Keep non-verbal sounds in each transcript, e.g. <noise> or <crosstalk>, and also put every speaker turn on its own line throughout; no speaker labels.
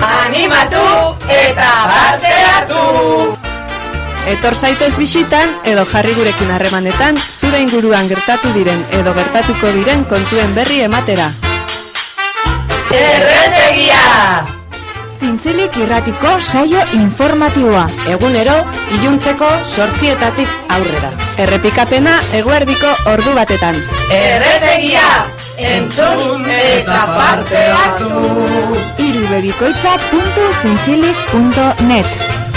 Animatu eta parte hartu!
etor zaitez bisitan edo jarri gurekin harremanetan zure inguruan gertatu diren edo gertatuko diren kontuen berri ematera.
Erretegia!
Zintzilik irratiko saio informatiboa.
Egunero, iluntzeko sortzietatik aurrera.
Errepikapena eguerdiko ordu batetan.
Erretegia! Entzun eta parte hartu!
irubebikoitza.zintzilik.net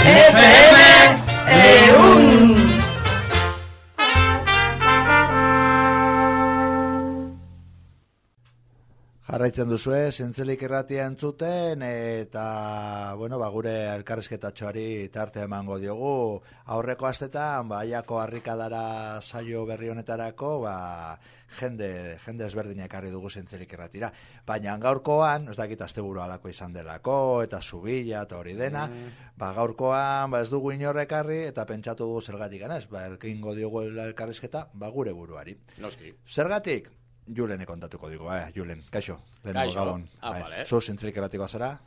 FM Eun!
Jarraitzen duzue, zentzelik irratia entzuten, eta, bueno, ba, gure elkarrizketatxoari tarte emango diogu. Aurreko astetan, ba, aiako harrikadara saio berri honetarako, ba, jende, jende ezberdinak ekarri dugu zentzelik irratira. Baina gaurkoan, ez dakit asteburu alako izan delako, eta zubila, eta hori dena, ba, gaurkoan, ba, ez dugu inorrekarri, eta pentsatu dugu zergatik ganez, ba, elkingo diogu elkarrizketa, ba, gure buruari.
Noski.
Zergatik, Julene kontatuko digo, eh, Julen, kaixo, lehenengo
Kaixo.
gabon.
Ah,
Bai,
vale.
Zu erratiko zara,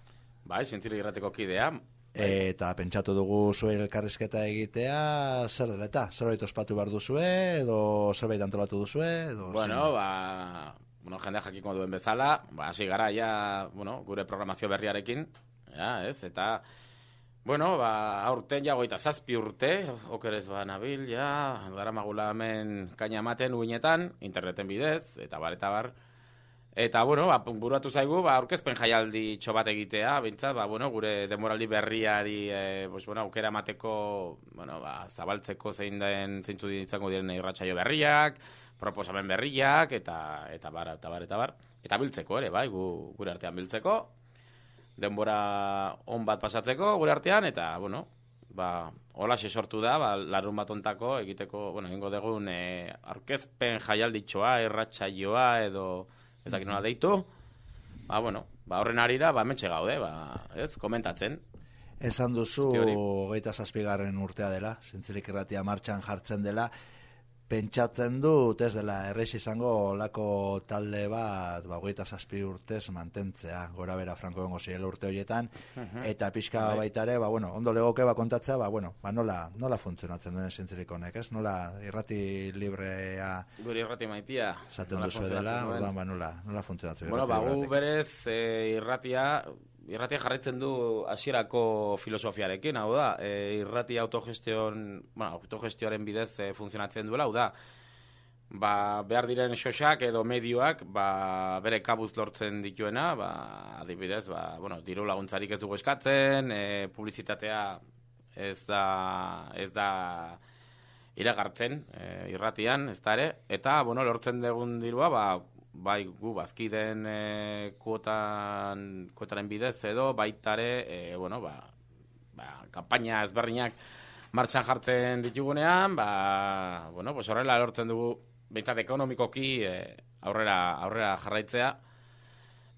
Bai, zintzili irrateko kidea.
Eta pentsatu dugu zue elkarrizketa egitea, zer dela eta, zerbait ospatu behar duzue, edo zerbait antolatu duzue, edo...
Bueno, ba, bueno, jendea jakiko duen bezala, ba, hasi gara ja, bueno, gure programazio berriarekin, ja, ez, eta, bueno, ba, aurten ja goita zazpi urte, okerez ba nabil, ja, dara magula hemen kaina ematen uinetan, interneten bidez, eta bar, eta bar, Eta, bueno, ba, buruatu zaigu, ba, aurkezpen jaialdi bat egitea, bintzat, ba, bueno, gure demoraldi berriari, e, pues, bueno, aukera emateko, bueno, ba, zabaltzeko zein den, zeintzu izango diren irratsaio berriak, proposamen berriak, eta, eta bar, eta bar, eta bar. Eta biltzeko ere, bai, gu, gure artean biltzeko, denbora on bat pasatzeko gure artean, eta, bueno, ba, hola sortu da, ba, larun bat ontako egiteko, bueno, egingo dugun, e, aurkezpen jaialditxoa, irratsaioa, edo, ez dakit nola deitu, ba, bueno, ba, horren arira, ba, metxe gaude, ba, ez, komentatzen.
Esan duzu,
Guzti hori.
geita zazpigarren urtea dela, zintzilik irratia martxan jartzen dela, pentsatzen dut ez dela errex izango olako talde bat ba, hogeita zazpi urtez mantentzea gora bera franko bengo ziela urte horietan eta pixka
Bai.
baita ere ba, bueno, ondo legoke ba, kontatzea ba, bueno, ba, nola, nola funtzionatzen duen zintzilik honek ez nola irrati librea
Gure irrati maitia.
esaten duzu dela
duen.
orduan ba, nola, nola funtzionatzen
Bueno, ba, gu berez e, irratia, irratia jarraitzen du hasierako filosofiarekin, hau da, e, irratia autogestion, bueno, autogestioaren bidez e, funtzionatzen duela, hau da, ba, behar diren xosak edo medioak ba, bere kabuz lortzen dituena, ba, adibidez, ba, bueno, diru laguntzarik ez dugu eskatzen, e, publizitatea ez da, ez da iragartzen e, irratian, ez da ere, eta, bueno, lortzen dugun dirua, ba, bai gu bazkiden e, kuotan, kuotaren bidez edo, baitare, e, bueno, ba, ba, kampaina ezberdinak martxan jartzen ditugunean, ba, bueno, pues horrela lortzen dugu, behintzat ekonomikoki e, aurrera, aurrera jarraitzea,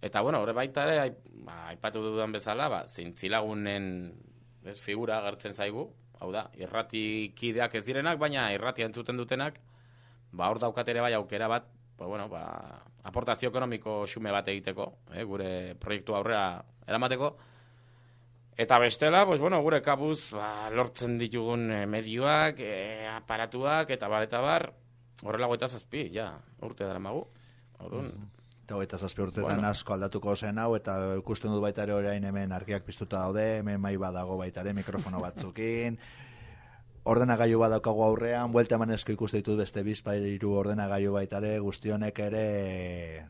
eta, bueno, horre baita ere, ba, aipatu dudan bezala, ba, zintzilagunen ez, figura agertzen zaigu, hau da, irrati kideak ez direnak, baina irratia entzuten dutenak, ba, hor daukat ere bai aukera bat, ba, bueno, ba, aportazio ekonomiko xume bat egiteko, eh, gure proiektu aurrera eramateko, Eta bestela, pues, bueno, gure kabuz ba, lortzen ditugun eh, medioak, eh, aparatuak, eta bar, eta bar, horrela goita zazpi, ja, urte dara magu. Orduan,
Eta hogeita zazpi urtetan
Bueno.
asko aldatuko zen hau, eta ikusten dut baita ere orain hemen argiak piztuta daude, hemen mai badago baita ere mikrofono batzukin, <laughs> ordenagailu bat daukagu aurrean, buelta emanezko ikuste ditut beste bizpairu ordenagailu baita ere, guztionek ere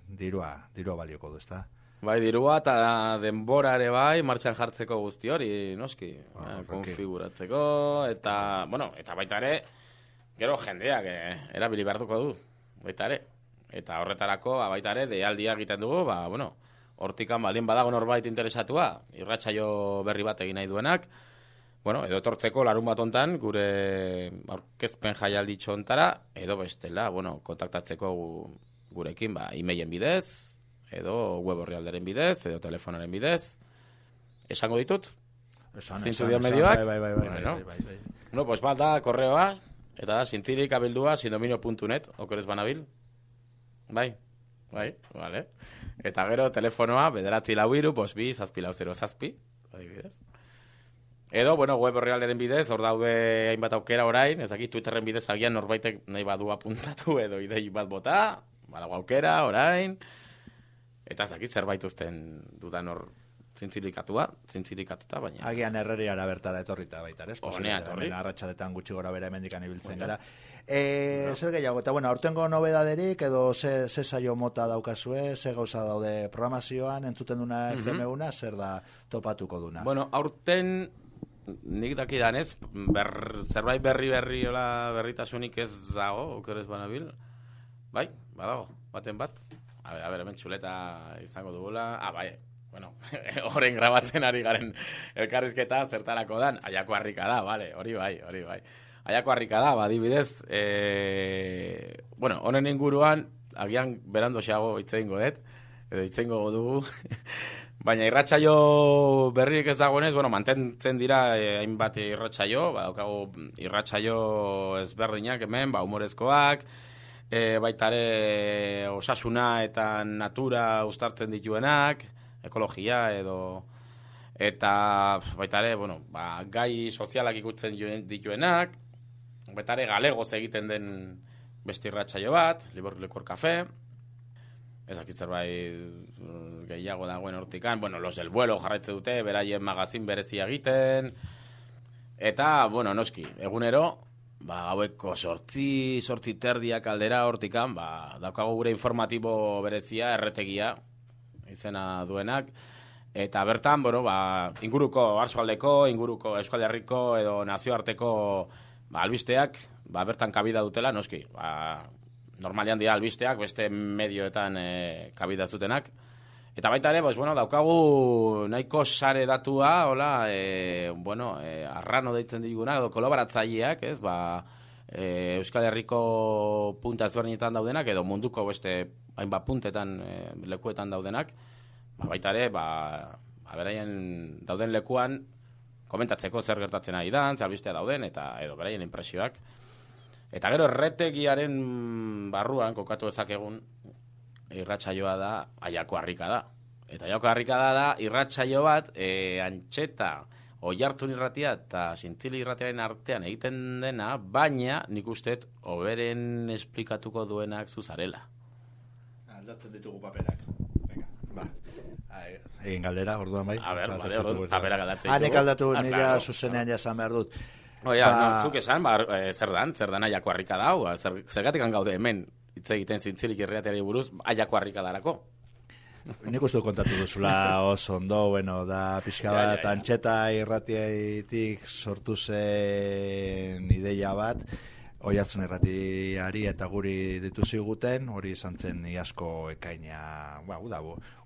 dirua, dirua balioko du, ezta?
Bai, dirua eta denbora ere bai, martxan jartzeko guzti hori, noski,
Ah,
eh, konfiguratzeko, eta, bueno, eta baita ere, gero jendeak eh, erabili behartuko du, baita ere. Eta horretarako, ba, baita ere, deialdia egiten dugu, ba, bueno, hortikan balien badago norbait interesatua, irratsaio berri bat egin nahi duenak, bueno, edo etortzeko larun bat ontan, gure aurkezpen jaialditxo ontara, edo bestela, bueno, kontaktatzeko gu- gurekin, ba, e-mailen bidez, edo web orrialderen bidez, edo telefonaren bidez. Esango ditut?
Esan,
Zintzu
esan,
dio
esan,
medioak?
Bai, bai, bai, bai,
Bueno.
bai, bai, bai.
No, pues bat da, korreoa, eta da, zintzilik abildua, sindominio.net, okorez banabil. Bai, bai, vale. Eta gero, telefonoa, bederatzi lau iru, bos bi, zazpi lau zero zazpi, adibidez. Edo, bueno, web horrealderen bidez, hor daude hainbat aukera orain, ez dakit Twitterren bidez agian norbaitek nahi badu apuntatu edo idei bat bota, badago aukera orain, eta ez dakit zerbait uzten dudan hor zintzilikatua, zintzilikatuta, baina...
Agian herreriara bertara etorrita baita, ez?
Honea etorri.
Arratxadetan gutxi gora bera emendikan ibiltzen gara. E, zer gehiago, eta bueno, aurtengo nobedaderik edo ze, ze saio mota daukazue, ze gauza daude programazioan, entzuten duna FM1, zer da topatuko duna?
Bueno, aurten nik dakidan ez, ber, zerbait berri berri hola berritasunik ez dago, okerez banabil. Bai, badago, baten bat. A ber, a ber, hemen txuleta izango dugula. Ah, bai, bueno, <laughs> horren grabatzen ari garen elkarrizketa zertarako dan, aiako harrika da, vale, hori bai, hori bai. Aiako harrika da, badibidez, e, bueno, honen inguruan, agian berando xago itzeingo dut, edo itzeingo dugu, <laughs> Baina irratsaio berririk ez dagoenez, bueno, mantentzen dira eh, hainbat irratsaio, ba, daukagu irratsaio ezberdinak hemen, ba, humorezkoak, e, baita ere osasuna eta natura uztartzen dituenak, ekologia edo eta baita ere, bueno, ba, gai sozialak ikutzen dituenak, baita ere galegoz egiten den beste irratsaio bat, Libor Lekor Cafe, ez dakit zerbait gehiago dagoen hortikan, bueno, los del vuelo jarraitze dute, beraien magazin berezia egiten, eta, bueno, noski, egunero, ba, haueko sortzi, sortzi terdiak aldera hortikan, ba, daukago gure informatibo berezia, erretegia, izena duenak, eta bertan, bueno, ba, inguruko arsoaldeko, inguruko Euskal Herriko edo nazioarteko ba, albisteak, ba, bertan kabida dutela, noski, ba, normalian dira albisteak, beste medioetan e, kabida zutenak. Eta baita ere, pues, bueno, daukagu nahiko sare datua, hola, e, bueno, e, arrano deitzen diguna, edo kolaboratzaileak, ez, ba, e, Euskal Herriko punta ezberdinetan daudenak, edo munduko beste hainbat puntetan, e, lekuetan daudenak, ba, baita ere, ba, ba, beraien dauden lekuan, komentatzeko zer gertatzen ari dan, zer dauden, eta edo beraien impresioak. Eta gero erretegiaren barruan kokatu ezakegun irratsaioa da aiako harrika da. Eta aiako harrika da da irratsaio bat e, antxeta oiartun irratia eta sintzili irratiaren artean egiten dena, baina nik usteet oberen esplikatuko duenak zuzarela.
Aldatzen ditugu paperak. Venga, ba. Egin galdera, orduan bai.
A ber,
Ba,
paperak aldatzen
Ah,
ditugu.
aldatu,
Ah,
ja zuzenean jasan behar dut.
Oia,
Ba-
no, zuk esan, ba, e, zer dan, zer dan aiako harrika da, hau, zer, zergatik gaude hemen hitz egiten zintzilik irratiari buruz, aiako harrika darako. <laughs>
Nik uste kontatu duzula oso ondo, bueno, da pixka
Ja, ja,
bat
ja.
antxeta irratiaitik sortu zen ideia bat, oi hartzen irratiari eta guri ditu ziguten, hori izan zen iazko ekaina, ba, uda,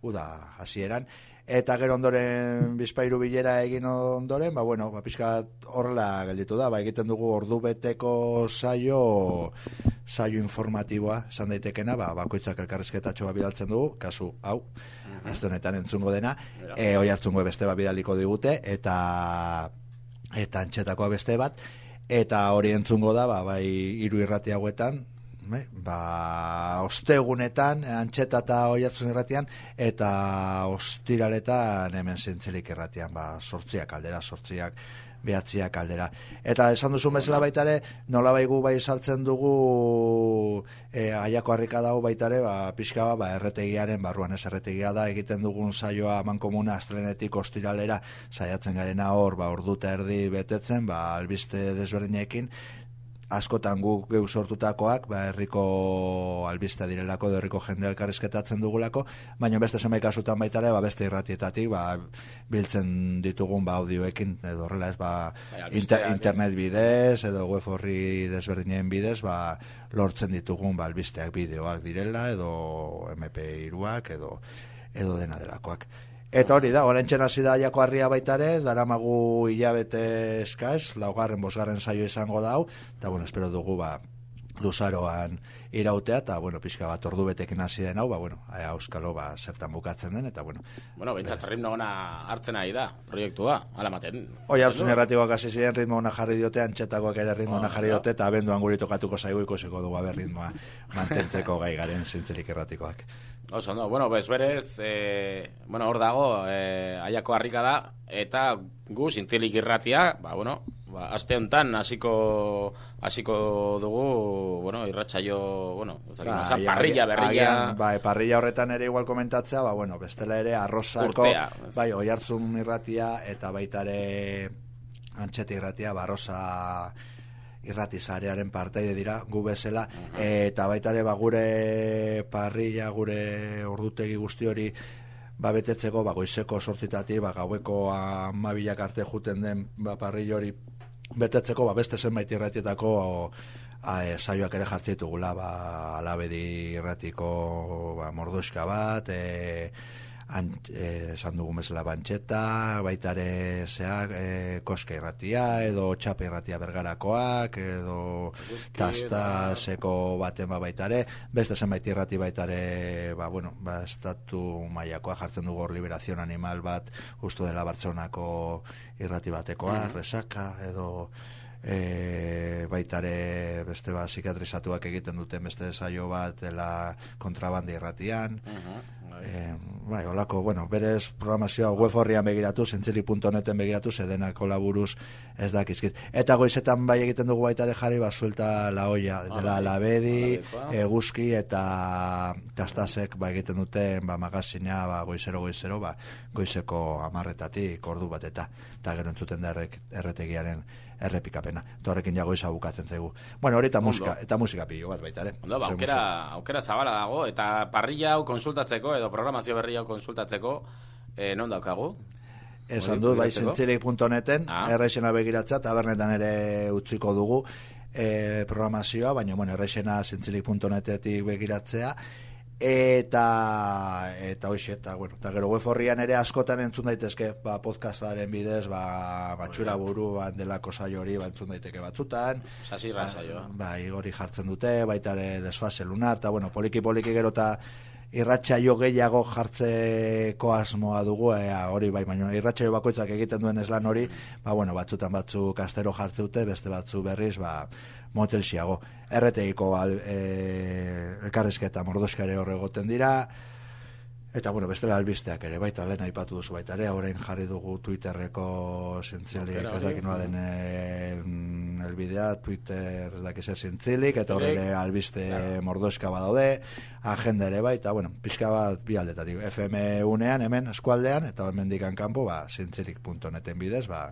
uda hasieran, eta gero ondoren bizpairu bilera egin ondoren, ba, bueno, ba, pixka bat horrela gelditu da, ba, egiten dugu ordu beteko saio saio informatiboa, esan daitekena, ba, bakoitzak elkarrizketatxo bat bidaltzen dugu, kasu hau, aste honetan entzungo dena, e, oi hartzungo beste bat bidaliko digute, eta eta antxetakoa beste bat, eta hori entzungo da, ba, bai hiru irrati hauetan, bai, ba, ostegunetan, antxeta eta oi hartzun irratian, eta ostiraletan hemen zintzelik irratian, ba, sortziak aldera, sortziak, behatziak aldera. Eta esan duzu bezala baita ere, nola baigu bai sartzen dugu e, aiako harrika dago baita ere, ba, pixka ba, erretegiaren barruan, ez erretegia da, egiten dugun saioa mankomuna astelenetik ostiralera, saiatzen garena hor, ba, ordu erdi betetzen, ba, albiste desberdinekin, askotan guk geu sortutakoak, ba, herriko albiste direlako, edo herriko jende elkarrizketatzen dugulako, baina beste zenbait kasutan baita ere, ba, beste irratietatik, ba, biltzen ditugun ba, audioekin, edo horrela ez, ba,
Bai,
inter, internet bidez, edo web horri desberdinen bidez, ba, lortzen ditugun ba, albisteak bideoak direla, edo MP2ak, edo edo dena delakoak. Eta hori da, orain hasi da jako harria baitare, daramagu hilabete eskaz, laugarren, bosgarren saio izango da hau, eta bueno, espero dugu ba, luzaroan irautea, eta, bueno, pixka bat ordu betekin hasi den hau, ba, bueno, auskalo, ba, zertan bukatzen den, eta, bueno.
Bueno, bintzat ritmo ona hartzen ari da, proiektua, ala maten.
Hoi hartzen erratiboak hasi ziren ritmo ona jarri diote, antxetakoak ere ritmo ona jarri diote, eta abenduan guri tokatuko zaigu ikusiko dugu aber ritmoa mantentzeko gai garen zintzelik erratikoak.
Oso, ondo, bueno, bez berez, e, bueno, hor dago, e, aiako harrika da, eta gu, zintzilik irratia, ba, bueno, ba, aste honetan hasiko hasiko dugu, bueno, irratsaio, bueno, ez dakit,
Ba,
oza, parrilla berria,
bai, parrilla horretan ere igual komentatzea, ba, bueno, bestela ere arrozako,
Urtea,
bai, oi hartzun irratia, eta baita ere antxeti irratia, ba, arroza irratizarearen parteide dira, gu bezala, eta baita ere, ba, gure parrilla, gure ordutegi guzti hori, ba, betetzeko, ba, goizeko sortzitatik, ba, gaueko amabilak arte juten den, ba, parrilla hori betetzeko, ba, beste zenbait irratietako e, saioak ere jartzen ditugula, ba, alabedi irratiko ba, mordoska bat, e, an, e, esan dugun bezala bantxeta, baita ere zeak, e, koske irratia, edo txape irratia bergarakoak, edo tastaseko baten ba baita ere, beste zenbait irrati baita ere, ba, bueno, ba, estatu mailakoa jartzen dugu hor liberazion animal bat, justu dela Bartzelonako irrati batekoa, resaka, edo e, baitare beste ba psikiatrizatuak egiten duten beste saio bat dela kontrabandi irratian e, bai, olako, bueno, berez programazioa web horrian begiratu, zentzili.neten begiratu, zedenako laburuz ez dakizkit. Eta goizetan bai egiten dugu baita ere jarri, ba, suelta la olla, dela labedi,
labedikoa.
eguzki eta tastasek ba, egiten duten ba, magazina ba, goizero goizero ba, goizeko amarretatik ordu bat eta eta gero entzuten da erretegiaren errepikapena. Eta horrekin ja goiza bukatzen zaigu. Bueno, hori eta musika, eta musika pilo bat baita ere.
Ondo, ba, aukera, aukera zabala dago, eta parrilla hau konsultatzeko, edo programazio berri hau konsultatzeko, e, non daukagu?
Esan dut, bai, zentzilik.neten,
Ah.
errexena begiratza, tabernetan ere utziko dugu e, programazioa, baina, bueno, errexena zentzilik.netetik begiratzea, eta eta hoxe, eta, bueno, eta gero web horrian ere askotan entzun daitezke, ba, podcastaren bidez, ba, batxura buruan delako saio hori, ba, entzun daiteke batzutan,
Sasirra saioa.
ba, igori jartzen dute, baita ere desfase lunar, eta bueno, poliki poliki gero eta irratsaio gehiago jartzeko asmoa dugu, ea, hori bai, baina irratsaio bakoitzak egiten duen eslan hori, ba, bueno, batzutan batzuk astero jartze dute, beste batzu berriz, ba, motelxiago. Erreteiko al, e, elkarrizketa mordoskare horre egoten dira, Eta, bueno, bestela albisteak ere, baita lehen aipatu duzu baita ere, orain jarri dugu Twitterreko zintzilik,
Aukera
ez dakit nola den mm, elbidea, Twitter ez dakit zer zintzilik, eta horre albiste
Claro.
mordoska badaude, agenda ere bai, eta, bueno, pixka bat bi aldetatik, FM unean, hemen, eskualdean, eta hemen dikan kanpo, ba, zintzilik.neten bidez, ba,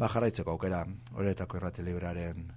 ba jarraitzeko aukera, horretako irrati librearen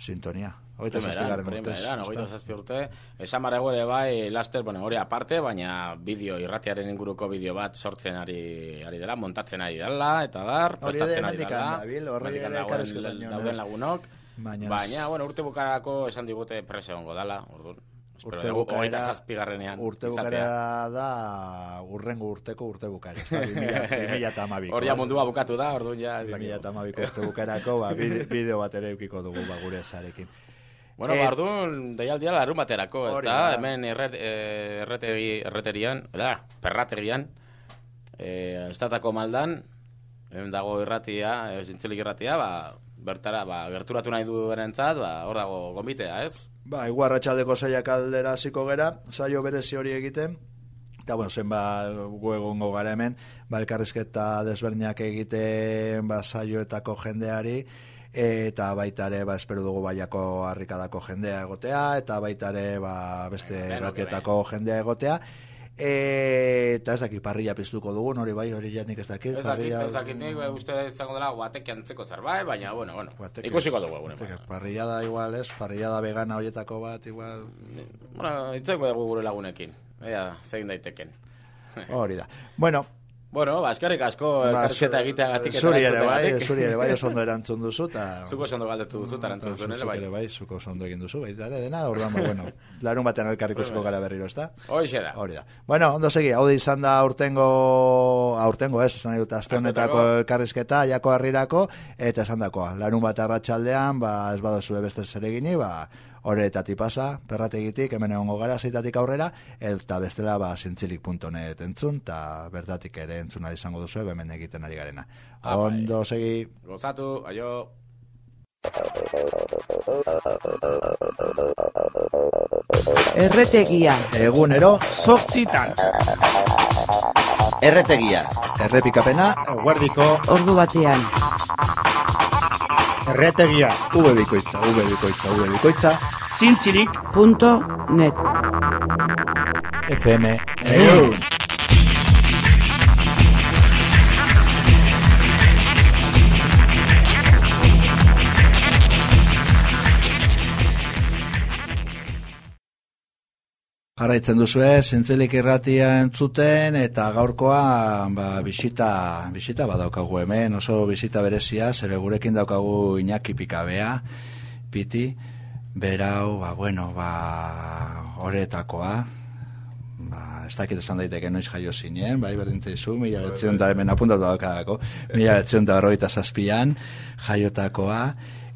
sintonia. Hogeita zazpigarren urtez.
Hogeita
ezta?
zazpi urte. Esan barrego ere bai, laster, bueno, hori aparte, baina bideo, irratiaren inguruko bideo bat sortzen ari, ari dela, montatzen ari dela, eta dar,
Hori
prestatzen ari dela. Hemendik
ere joan,
dauden lagunok.
Baina,
Baina, bueno, urte bukarako esan digute prese hongo dala, orduan.
Urte bukaera-
zazpigarrenean.
Urte bukara da urrengo urteko urte. Ez da, 2000 <laughs> eta amabiko.
Hor ja mundua bukatu da, orduan ja. ez
2000
dakit.
eta amabiko urte bukarako, ba, bide- <laughs> bideo bat ere eukiko dugu ba, gure zarekin.
Bueno,
Eh,
ba, orduan, deialdia larun baterako, ez
hori
da?
da.
Hemen erret, eh, erretegi, erreterian, da, perrategian, eh, estatako maldan, hemen dago irratia, eh, zintzilik irratia, ba, bertara, ba, gerturatu nahi duenentzat, ba, hor dago gombitea, ez?
Ba, igual arratsaldeko saiak aldera hasiko gera, saio berezi hori egiten, eta bueno, zen ba, gu egongo gara hemen, ba, elkarrizketa desberdinak egiten, ba, saioetako jendeari, eta baita ere, ba, espero dugu baiako harrikadako jendea egotea, eta baita ere, ba, beste
Bai, denok
ratietako jendea egotea, E, eta ez dakit parrilla piztuko dugun, hori bai, hori janik ez dakit.
Ez dakit, ez dakit nik, eh, uste izango dela guatek antzeko zerbait, baina, bueno, bueno,
Guateke-
ikusiko dugu egunen.
Guateke, Parrillada igual, ez? Parrillada vegana hoietako bat, igual...
Bueno, itzeko dugu gure lagunekin, ea, zein daiteken.
Hori da. Bueno,
Bueno, ba, eskerrik asko
Ba,
elkarrizketa egiteagatik eta
Zuri ere bai, zuri ere bai, <laughs> oso ondo erantzun duzu, eta...
Zuko oso ondo galdetu duzu, eta erantzun zuen ere
Zuk
bai.
ere bai, zuko oso ondo egin duzu, baita ere, dena, orduan, ba, bueno, larun batean elkarrikusiko gara berriro, ezta?
Hoxe da.
Hori da. Bueno, ondo segi, hau izan da aurtengo, aurtengo ez, esan dut, aste honetako elkarrizketa, jako harrirako, eta esan dakoa, larun bat arratsaldean, ba, ez badozu beste zeregini, ba, horretatik pasa, perrategitik, hemen egongo gara, zeitatik aurrera, eta bestela, ba, zintzilik.net entzun, eta bertatik ere entzun izango duzu, hemen egiten ari garena. Ondo segi,
Gozatu, aio.
Erretegia.
egunero,
Zortzitan.
Erretegia.
errepikapena,
Guardiko
Ordu batean.
erretegia.
V bikoitza, V bikoitza, V bikoitza,
Zintzilik.
Punto net.
FM.
egun. Jarraitzen duzue, zintzelik irratia entzuten, eta gaurkoa, ba, bisita, bisita badaukagu hemen, oso bisita berezia, zere gurekin daukagu Iñaki Pikabea, piti, berau, ba, bueno, ba, horretakoa, ba, ez dakit esan daiteke noiz jaio zinen, bai, berdin zaizu, mila betzion da hemen apuntatu daukadako, mila betzion da berrogeita zazpian, jaiotakoa,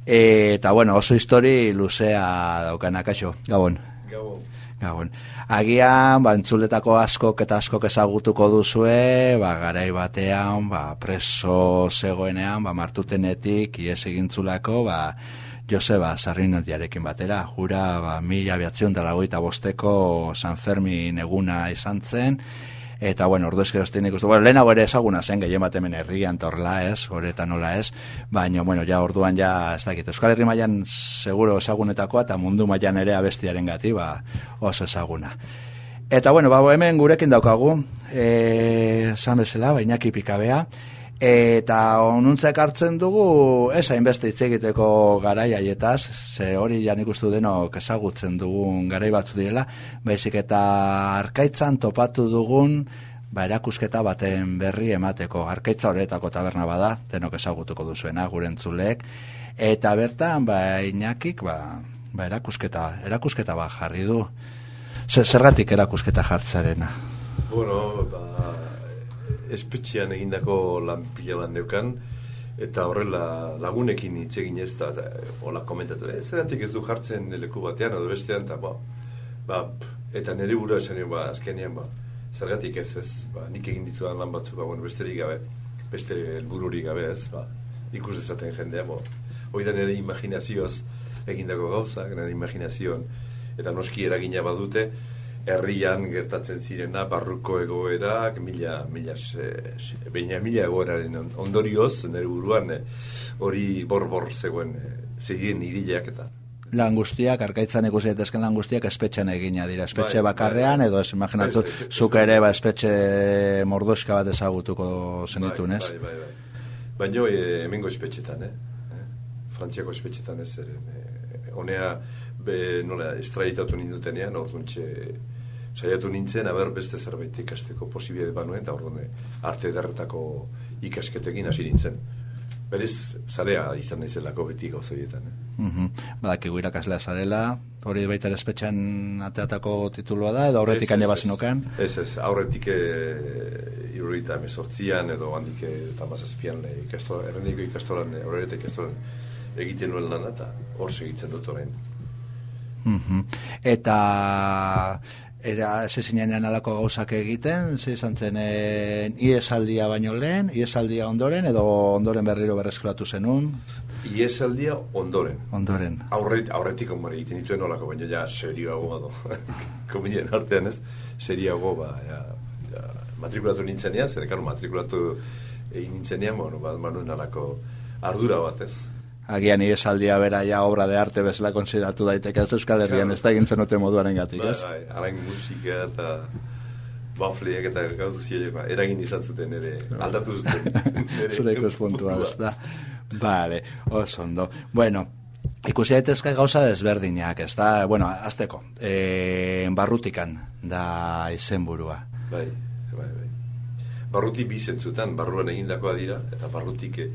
eta, bueno, oso histori luzea daukana, kaixo, gabon. Gabon. Agian, ba, entzuletako askok eta askok ezagutuko duzue, ba, garai batean, ba, preso zegoenean, ba, martutenetik, ies egintzulako, ba, Joseba Sarrinatiarekin batera, jura, ba, mila bosteko San Fermin eguna izan zen, eta, bueno, ordu eskerozten ikustu, bueno, lehenago ere ezaguna zen, gehien bat hemen herrian, eta horrela ez, horretan nola ez, baina, bueno, ja, orduan ja, ez dakit, Euskal Herri mailan seguro ezagunetakoa, eta mundu mailan ere abestiaren gati, ba, oso ezaguna. Eta, bueno, ba, hemen gurekin daukagu, e, zan bezala, bainaki pikabea, eta onuntzek hartzen dugu, ez hainbeste hitz egiteko garai haietaz, ze hori jan ikustu denok ezagutzen dugun garai batzu direla, baizik eta arkaitzan topatu dugun, ba, erakusketa baten berri emateko, arkaitza horretako taberna bada, denok ezagutuko duzuena, gure entzuleek, eta bertan, ba, inakik, ba, ba, erakusketa, erakusketa ba, jarri du. Zer- Zergatik erakusketa jartzarena?
Bueno, ba, espetxean egindako lan pila bat neukan, eta horrela lagunekin hitz egin ez da, hola komentatu, ez zeratik ez du jartzen leku batean, edo bestean, eta ba, ba, eta nire burua esan ba, azkenean, ba, zergatik ez ez, ba, nik egin ditudan lan batzuk, ba, bueno, besterik gabe, beste helbururik gabe ez, ba, ikus dezaten jendea, bo, hoi da nire imaginazioaz egindako gauzak, nire imaginazioan, eta noski eragina badute, herrian gertatzen zirena, barruko egoerak, mila, mila, se- se- baina mila egoeraren on- ondorioz, nire buruan, eh, hori bor-bor zegoen, eh, zirien irileak eta.
lan guztiak, arkaitzan ikusi daitezken lan guztiak espetxean egina dira. Espetxe
Bai,
bakarrean,
bai.
edo ez imaginatzu,
Ez, ez, ez,
zuk
ez,
ere ba, espetxe mordoska bat ezagutuko zenitun, ez?
Bai, bai, bai. Baina e, hemengo espetxetan, eh? eh? Frantziako espetxetan ez ere. Honea, be, nola, estraitatu nindutenean, orduntxe, saiatu nintzen, aber beste zerbait ikasteko posibide banuen, eta orduan eh, arte ederretako ikasketekin hasi nintzen. Berez, zarea izan naizelako beti gauzaietan. Eh?
Mhm. Badakigu irakaslea zarela, hori baita ere espetxean ateatako titulua da, edo aurretik ane bazinokan.
Ez, ez, aurretik e, irurita emezortzian edo handik tamazazpian e, ikastola, errendiko ikastolan, e, horreta ikastolan egiten nuen lana eta hor segitzen dut orain.
Mhm. Eta era ze zinenean alako gauzak egiten, ze izan zen eh, iesaldia baino lehen, iesaldia ondoren, edo ondoren berriro berreskolatu zenun,
Iesaldia ondoren.
ondoren.
Aurret, aurretik onbare egiten dituen olako, baina ja serioago do. <laughs> Kominen artean ez, serioago ba, ja, ja, matrikulatu nintzenean, zer karo matrikulatu egin nintzenean, bueno, ba, manuen alako ardura bat ez.
Agian iesaldia bera ja obra de arte bezala konsideratu daiteke ez Euskal Herrian, ez da egintzen ote moduaren gatik,
Bai,
ez?
bai, arain musika eta bafleak eta gauzu ziele, ba, eragin izan zuten ere, aldatu zuten. <laughs>
Zure ikuspuntua,
puntua.
ez da? Vale, oso ondo. Bueno, ikusi daitezke gauza desberdinak, ez da? Bueno, azteko, e, barrutikan da izenburua.
Bai, bai, bai. barruti bi zentzutan, barruan egindakoa dira, eta barrutik eh,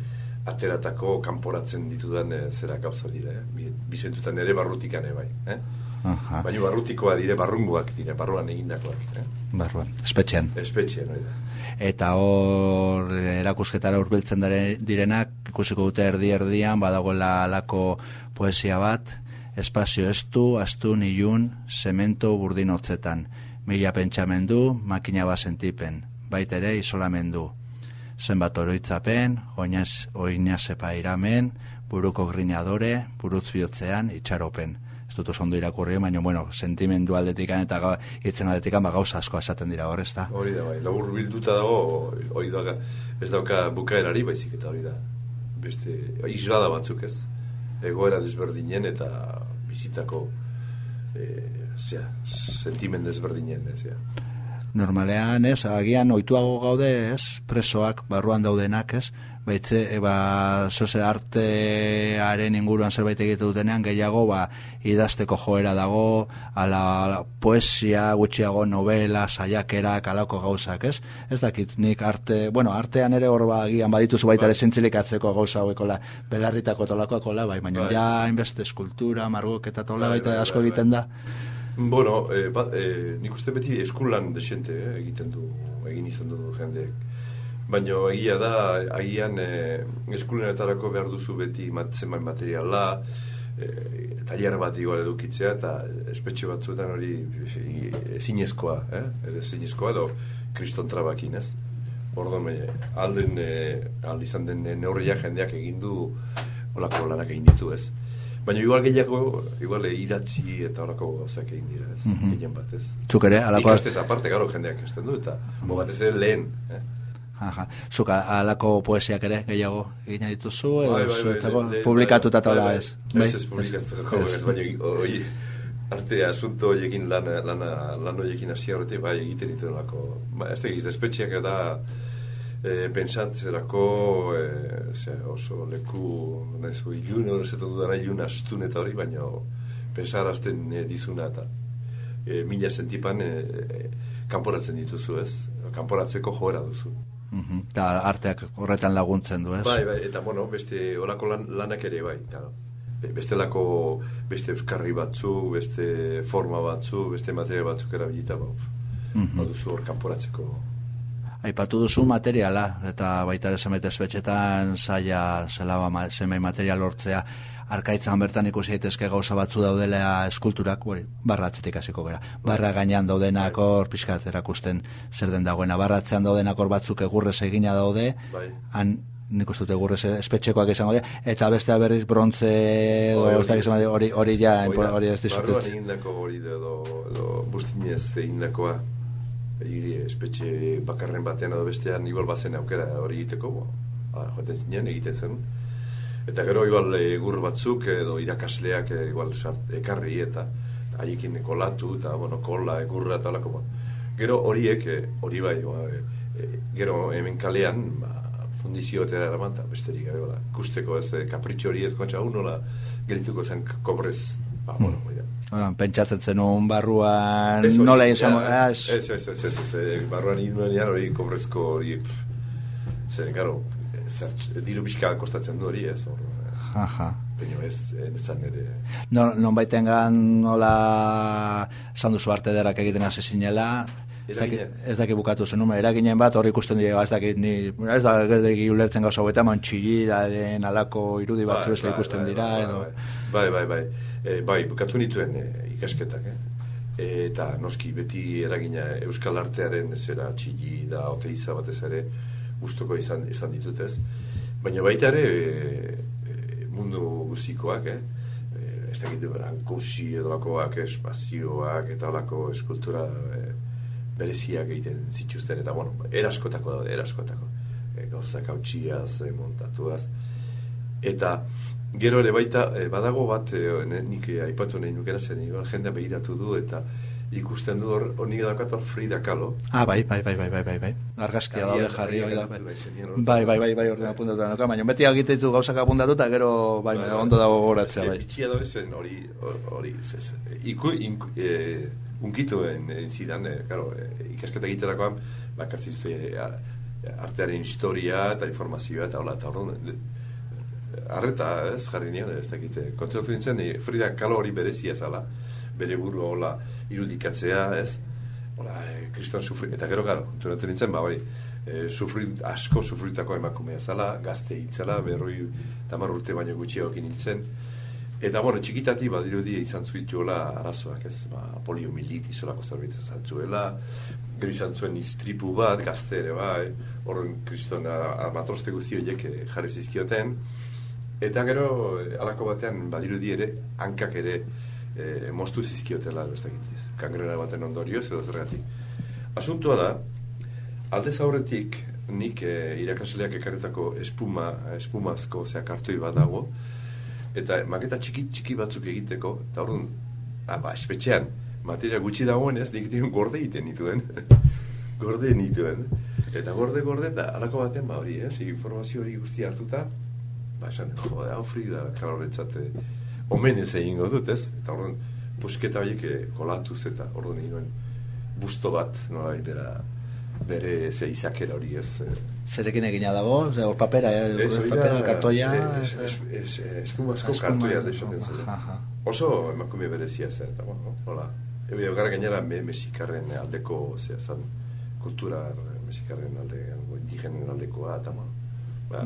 ateratako kanporatzen ditudan eh, zera gauza dira, eh? bi, bi zentzutan ere barrutikan bai. Eh?
Aha,
Baina barrutikoa dire, barrungoak dire, barruan egindakoak. Eh?
barruan, espetxean.
Espetxean, hori da.
Eta hor erakusketara hurbiltzen direnak ikusiko dute erdi erdian badagoela alako poesia bat, espazio estu, astun, ilun, semento burdinotzetan. Mila pentsamendu, makina basentipen, baita ere isolamendu. Zenbat oroitzapen, oinaz, oinazepa iramen, buruko grinadore, burutz bihotzean, itxaropen. Ez dut oso ondo irakurri, baina, bueno, sentimendu aldetikan eta itzen aldetikan ba, gauza asko esaten dira hor, ez?
Hori da, bai, labur bilduta dago, hori da, ez dauka bukaerari baizik eta hori da. Beste, islada batzuk ez, egoera desberdinen eta bizitako, e, zea, sentimen desberdinen, ez, zea.
Normalean, ez, agian oituago gaude, ez, presoak barruan daudenak, ez, baitze, e, ba, zoze artearen inguruan zerbait egite dutenean, gehiago, ba, idazteko joera dago, ala, ala poesia, gutxiago novela, saiakerak, alako gauzak, ez? Ez dakit, nik arte, bueno, artean ere hor ba, agian badituzu baita ere zintzilik atzeko gauza hauekola, belarritako tolakoakola, bai, baina
Bai.
ja, hainbeste eskultura, margok eta tola
Bai,
baita
bai,
asko
bai,
egiten da.
Bueno, e, ba, e, nik uste beti eskulan desente eh, egiten du, egin izan du jendeek. Baina egia da, agian e, eskulenetarako behar duzu beti zenbait materiala, e, tailer bat igual edukitzea, eta espetxe batzuetan hori ezinezkoa, eh? Ezinezkoa edo kriston trabakin, ez? Orduan, alden, e, aldi izan den neurria jendeak egin du olako lanak egin ditu, ez? Baina igual gehiago, igual idatzi eta olako gauzak egin dira, ez?
Mhm.
Gehien bat, ez?
Zuk ere, alako...
Ikastez aparte, garo, jendeak esten du, eta mo batez ere lehen, eh?
Aha. Zuk alako poesiak ere gehiago egin dituzu, edo
Bai, bai, bai,
zuetzako
le- le-
publikatuta
bai,
tola
bai,
ez?
Ez, ez publikatuta, ez, baina hori arte asunto horiekin lan, lan, lan horiekin hasi horretik bai egiten ditu lako. Ba, ez da despetxeak da e, pentsatzerako e, ze, oso leku nezu ilun, hori zetan dudana ilun astun eta hori, baina pensarazten e, dizuna eta e, mila sentipan e, e, kanporatzen dituzu ez, kanporatzeko joera duzu.
Mhm. Eta arteak horretan laguntzen du, ez?
Bai, bai, eta bueno, beste olako lan, lanak ere bai, claro. Be- Bestelako beste euskarri batzuk, beste forma batzuk, beste material batzuk erabilita ba,
Mhm.
baduzu hor kanporatzeko.
Aipatu duzu materiala, eta baita ere zenbait espetxetan zaila zela ba, ma- zenbait material lortzea, arkaitzan bertan ikusi daitezke gauza batzu daudela eskulturak, hori, barra atzetik hasiko gara. Barra gainean daudenak hor pixkat erakusten zer den dagoena. Barra atzean daudenak hor batzuk egurrez egina daude,
Bai.
han nik uste dut egurrez espetxekoak izango dira, eta bestea berriz brontze
Hori,
hori, ja,
Hori
ez dizutut.
Barruan egindako hori edo, edo bustinez egindakoa, espetxe bakarren batean edo bestean igual bazen aukera hori egiteko, bo, ah, joaten zinen egiten zen. Eta gero igual egur batzuk edo irakasleak eh, igual sart, ekarri eta haiekin kolatu eta bueno, kola, egurra eta holako. bo. Gero horiek, eh, hori bai, ba, eh, eh, gero hemen kalean, ba, fundizio eta eraman, eta besterik gabe, hola, ikusteko ez, kapritxo hori ez, kontxa, hau nola gelituko zen kobrez, ba, bueno, hori da.
Orduan, pentsatzen zenun barruan
Ez
nola izango,
ja, ez, ez, ez, ez, ez, ez, eh, barruan egin nuenean hori kobrezko hori, pff, zer, garo, zer, diru pixka kostatzen du hori, ez, hor, eh,
Aha.
baina ez, eh, ez zan ere,
No, non baitengan nola esan duzu arte derak egiten hasi zinela, ez daki, daki bukatu zen nume, eraginen bat hor ikusten dira, ez daki, ni, ez da gedegi ulertzen gauza hauetan, mantxillaren alako irudi batzu bezala ikusten dira,
bai,
edo...
Bai, bai, bai. E, bai, bukatu nituen e, ikasketak, eh? Eta noski beti eragina Euskal Artearen zera txilli da oteiza batez ere gustoko izan, izan ditutez. Baina baita ere e, e, mundu guztikoak, eh? E, ez dakit brankusi edo lakoak, espazioak eta olako eskultura e, bereziak egiten zituzten, eta bueno, eraskotako daude, eraskotako. E, gauzak hautsiaz, montatuaz. Eta gero ere baita, e, badago bat, e, ne- nik e, aipatu nahi nukera zen, igual jendea begiratu du, eta ikusten du hor, nik daukat hor Frida Kahlo.
Ah, bai, bai, bai, bai, bai, bai, bai. Argazkia daude jarri, hori da, bai. Bai, bai, bai, bai, ordean apuntatu da, baina beti agite ditu gauzak apuntatu eta gero, bai,
Bai,
ondo dago goratzea, bai.
Bitxia da zen hori, hori, iku, inku, e, unkituen e, zidan, e, claro, e, ikasketa egiterakoan, bakartzen zute, e, artearen historia eta informazioa eta hola, eta orduan, de- arreta ez? Jarri nian, ez dakite, kontratu nintzen, eh, Frida Kahlo hori berezia zala, bere buru hola irudikatzea, ez, hola, eh, kriston sufri, eta gero garo, kontratu nintzen, ba, hori, eh, sufrit, asko sufritako emakumea zala, gazte hitzala, berroi tamar urte baino gutxiagokin nintzen, Eta, bueno, txikitati badirudi izan zuituela arazoak, ez, ba, poliomilitis olako zerbait izan zuela, gero izan zuen istripu bat, gazte ere, bai, horren kriston a- a- matroste guzti horiek eh, jarri zizkioten, eta gero, halako batean, badirudi ere, hankak ere eh, mostu zizkiotela, ez dakit, kangrena baten ondorioz, edo zergatik. Asuntua da, aldez aurretik, nik eh, irakasleak ekarretako espuma, espumazko, zea kartoi bat dago, eta maketa txiki txiki batzuk egiteko, eta orduan, ah, ba, espetxean, materia gutxi dagoenez, nik diun gorde egiten nituen, <laughs> gorde nituen, eta gorde, gorde, eta alako batean, ba, hori, ez, informazio hori guzti hartuta, ba, esan, jode, hau frida, kaloretzat, omenez egingo dut, ez, eta orduan, pusketa horiek eh, kolatuz, eta orduan egin nuen, busto bat, nola, bera, bere ze izakera hori, ez, eh,
Zerekin egina dago, ze, hor papera, eh,
Ez, da,
papera, kartoia...
Es, es, es, es, espumazko
Espuma-
kartoia da esaten zen. Oso emakume berezia zen, eta bueno, hola. Ebe, gara gainera me, mexikarren aldeko, zea, zan, kultura mexikarren alde, indigenen aldekoa, eta bueno, ba,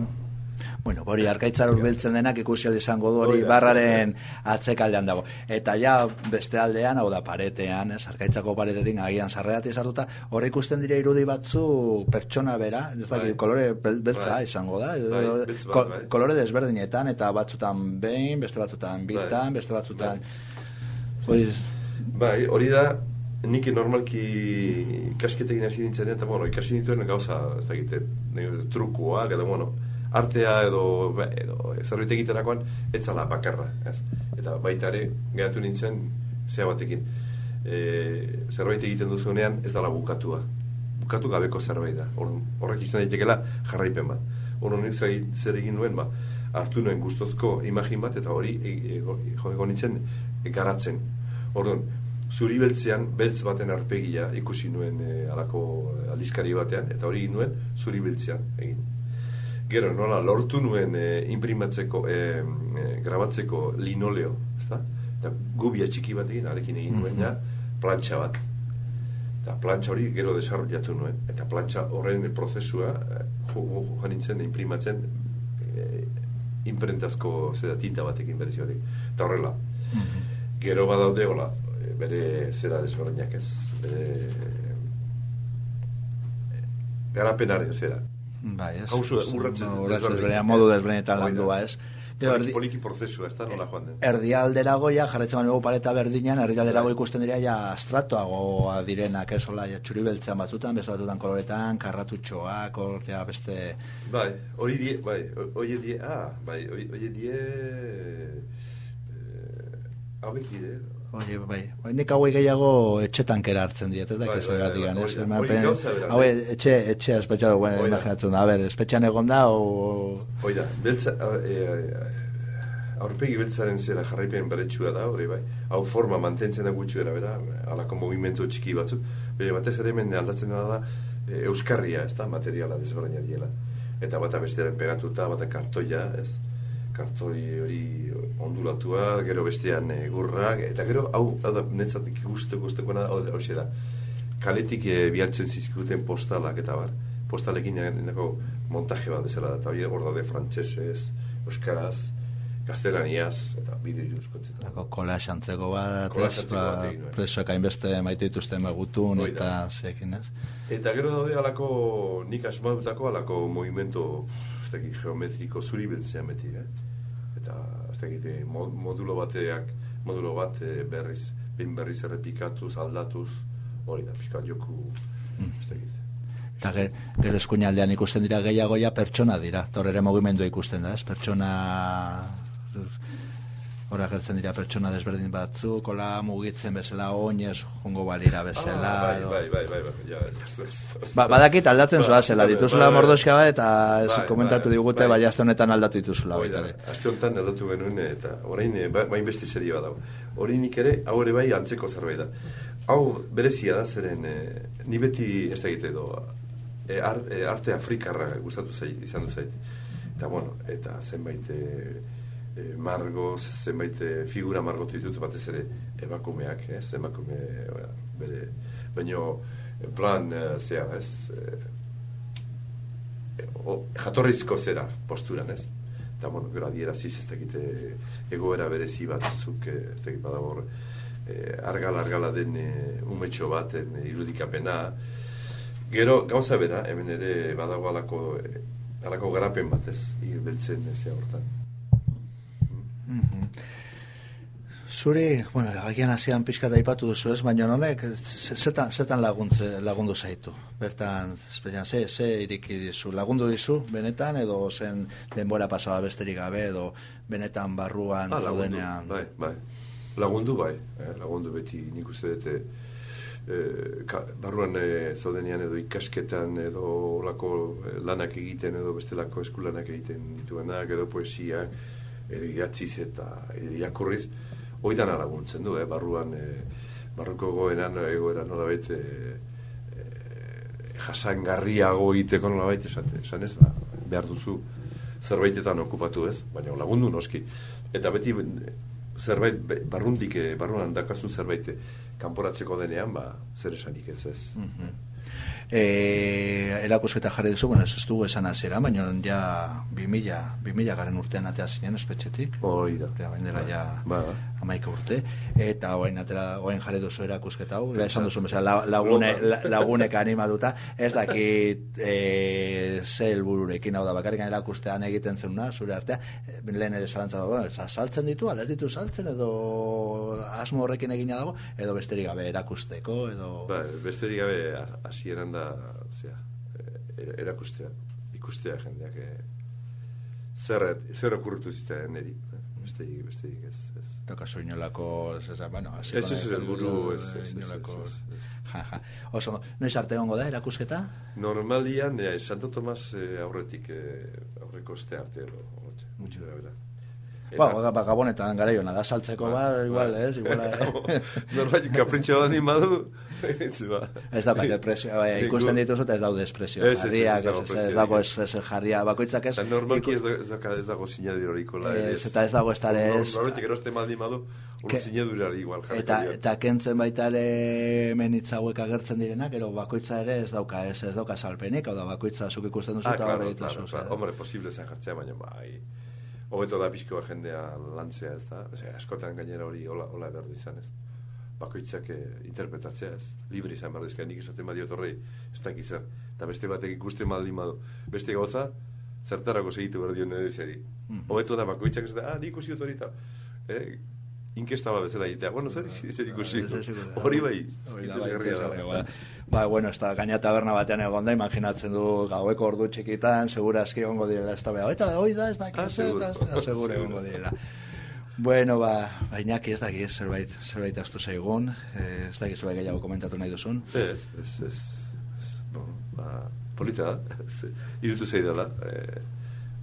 Bueno, hori arkaitzar urbiltzen denak ikusi izango du hori
Hori da,
barraren atzekaldean dago. Eta ja beste aldean, hau da paretean, ez, arkaitzako paretetik agian sarreati sartuta, hor ikusten dira irudi batzu pertsona bera, ez dakit,
Bai.
kolore bel- beltza
Bai.
izango da,
Bai,
ko-
bai.
kolore desberdinetan, eta batzutan behin, beste batzutan bitan,
Bai.
beste batzutan... Pues,
Bai, hori da, nik normalki ikasketekin hasi nintzen, eta bueno, ikasi nituen gauza, ez da egite, edo bueno, artea edo, ba, edo zerbait egiterakoan, ez zala bakarra, ez? Eta baita ere, gehatu nintzen, zea batekin, e, zerbait egiten duzunean, ez dala bukatua. Bukatu gabeko zerbait da. Hor, horrek izan daitekela jarraipen bat. Hor nik zer egin nuen, ba, hartu nuen gustozko imagin bat, eta hori e, e, jo egon nintzen e, garatzen. Orduan, zuri beltzean, beltz baten arpegia ikusi nuen e, alako aldizkari batean, eta hori egin nuen zuri beltzean egin. Gero, nola, lortu nuen e, imprimatzeko, e, e, grabatzeko linoleo, ezta? Eta gubia txiki batekin, arekin egin nuen, ja, plantxa bat. Eta plantxa hori gero desarrollatu nuen. Eta plantxa horren prozesua, eh, jo, jo, jo nintzen imprimatzen e, imprentazko zera tinta batekin berezi batekin. Eta horrela, gero badaude, hola, bere zera desberdinak ez, bere garapenaren zera.
Bai, ez?
Urratsen desberdinak.
desberdinak, modu desberdinetan
da.
landua, ez? Gero,
Poliki, poliki prozesua, ez da nola joan den.
erdialderago ja jarretzen baino pareta berdinan erdialderago ikusten dira ja astratoagoa direnak ez hola ja txuri beltzean batzutan beste batzutan koloretan karratutxoak hor ja beste
Bai, hori die, bai, hori die, ah, bai, hori die, eh, hauek dire,
Oye, bai, bai, nik hauei gehiago etxetan kera hartzen diet, ez
Bai,
dakit
bai,
zergatik
bai,
gan,
bai,
ez?
da, bai.
etxe, etxe espetxatu, bueno,
da.
imaginatu, a ber, espetxan egon da, o...
Hoi da, beltza, e, aurpegi beltzaren zera jarraipen beretsua da, hori bai. Hau forma mantentzen da gutxi era, bera, alako movimentu txiki batzuk. Baina batez ere hemen aldatzen dena da e, euskarria, ez da, materiala desberdina diela. Eta bata bestearen pegatuta, bata kartoia, ez? Kartoi hori ondulatua, gero bestean e, gurrak, eta gero, hau, hau da, netzatik gustu gustukoena hau da. Kaletik e, bialtzen zizkuten postalak eta bar. Postalekin egindako montaje bat bezala eta hori hor daude frantsesez, euskaraz, gaztelaniaz, eta bideo iruzkotzen.
Lako kola xantzeko bat,
Kola
ba, presoak hainbeste maite dituzten magutun eta zekin, ez?
Eta gero daude alako, nik asmatutako alako movimento, ez dakit, geometriko zuri beltzean beti, eh? Eta, ez dakit, eh, mo- modulo bateak, modulo bat eh, berriz, behin berriz errepikatuz, aldatuz, hori da, pixka joku, ez dakit.
Eta ge- gero eskuinaldean ikusten dira gehiago ja pertsona dira. Tor ere mugimendua ikusten da, ez? Pertsona hor agertzen dira pertsona desberdin batzuk, hola mugitzen bezala oinez, jongo balira bezala.
Ah, bai, bai, bai, bai, bai, ja,
Ba, badakit aldatzen
Ba,
zoa zela,
bai,
dituzula
bai, bai.
mordoska bat, eta ez
Bai,
komentatu
bai,
digute,
bai.
bai honetan aldatu dituzula baita
aste honetan aldatu genuen eta orain eh, ba- bain beste serie bat dago. Horinik ere, hau ere bai antzeko zerbait da. Hau berezia da, zeren eh, ni beti ez da egite edo e, ar, e, arte afrikarra gustatu zait, izan du zait. Eta, bueno, eta zenbait e, e, margo, zenbait e, figura margotu ditut batez ere emakumeak, ez, emakume, e, bere, baino, plan, e, zea, ez, e, e, o, jatorrizko zera posturan, ez. Eta, bueno, gero adieraziz ez dakite egoera berezi batzuk, e, ez dakit badabor, e, argal argala den e, umetxo bat, en, irudikapena, Gero, gauza bera, hemen ere badago alako, eh, alako garapen batez, beltzen ez hortan.
Mhm. Zuri, bueno, agian hasian pixka da ipatu duzu ez, baina honek zetan, zetan laguntze, lagundu zaitu. Bertan, esperian, ze, ze iriki dizu, lagundu dizu, benetan, edo zen denbora pasaba besterik gabe, edo benetan barruan
ah,
zaudenean.
Bai, bai. Lagundu bai, eh, lagundu beti nik uste dute e, ka, barruan e, zaudenean edo ikasketan edo olako e, lanak egiten edo bestelako eskulanak egiten dituenak edo poesia edo idatziz eta irakurriz hoitan laguntzen du, eh, barruan e, barruko goenan egoera nola baita e, e, jasangarriago iteko nola baita esan, esan ez, ba, behar duzu zerbaitetan okupatu ez, baina lagundu noski. Eta beti zerbait barrundik barruan dakazu zerbait kanporatzeko denean ba zer esanik ez ez? Mm -hmm.
E, erakusketa jarri duzu, bueno, ez dugu esan azera, baina ja 2000, 2000 garen urtean atea zinen espetxetik.
Hoi da.
Ja, baindela ja
ba.
Amaika urte. Eta oain, atera, oain jarri duzu erakusketa hau. esan duzu, mesela, lagune, lagunek animatuta. Ez dakit e, ze helbururekin hau da, bakarrik erakustean egiten zenuna, zure artea. Lehen ere zalantza bueno, saltzen ditu, ala ditu saltzen, edo asmo horrekin egina dago, edo besterik gabe erakusteko, edo...
Ba, besterik gabe hasieran da zea, e, erakustea, ikustea jendeak e, zer, zer okurrutu ziztea neri, beste beste ez, ez.
Toka zu inolako, ez, bueno,
ez, ez, ez, buru, ez, ez,
inolako, ja, ja. Oso, noiz arte gongo da, erakusketa?
Normalian, ja, Santo Tomas eh, aurretik, eh, aurreko este arte, edo, mucho da, bera.
Ba, ba, ba, gabonetan gara jona, da saltzeko ba, ba igual, ez, igual. Eh. <laughs>
Norbait, kapritxo da animadu,
ba. Ez dauka depresio, bai, ikusten dituzu eta ez daude espresio. Ez, ez, ez, ez, dago ez, ez, jarria, bakoitzak ez.
Normalki ez, ez, ez dago sinadir horiko.
Ez, eta ez dago ez tare ez.
Normalki eroste maldi madu, un sinadur igual.
Eta, eta kentzen baita ere menitza hauek agertzen direnak, ero bakoitza ere ez dauka ez, ez dauka salpenik, hau da bakoitza zuk ikusten duzu
ah, eta horre dituzu. Hombre, posible zen jartzea, baina bai hobeto da pixkoa jendea lantzea, ez da? Ose, askotan gainera hori hola, hola behar du izan, ez? Bakoitzak eh, interpretatzea, ez? Libri izan behar duzka, nik esaten badiot horrei, ez da zer. Eta beste batek ikusten maldi madu. Beste gauza, zertarako segitu behar dion nire zeri. Mm. Hobeto da bakoitzak ez da, ah, nik usi hori eta... Eh, inkesta bat bezala egitea. Bueno, zer, zer ikusi. Hori bai. Hori bai.
Ba, bueno, ez da, gaina taberna batean egon da, imaginatzen du gaueko ordu txikitan, segura eski egongo direla, ez da, eta hoi da, ez da, ah, segura, ez da, segura egongo direla. Bueno, ba, bainaki ez da, zerbait, zerbait astu zaigun, eh, ez da, zerbait gehiago komentatu nahi duzun.
Ez, ez, ez, ez, bon, ba, polita da, <laughs> irutu zei dela, eh,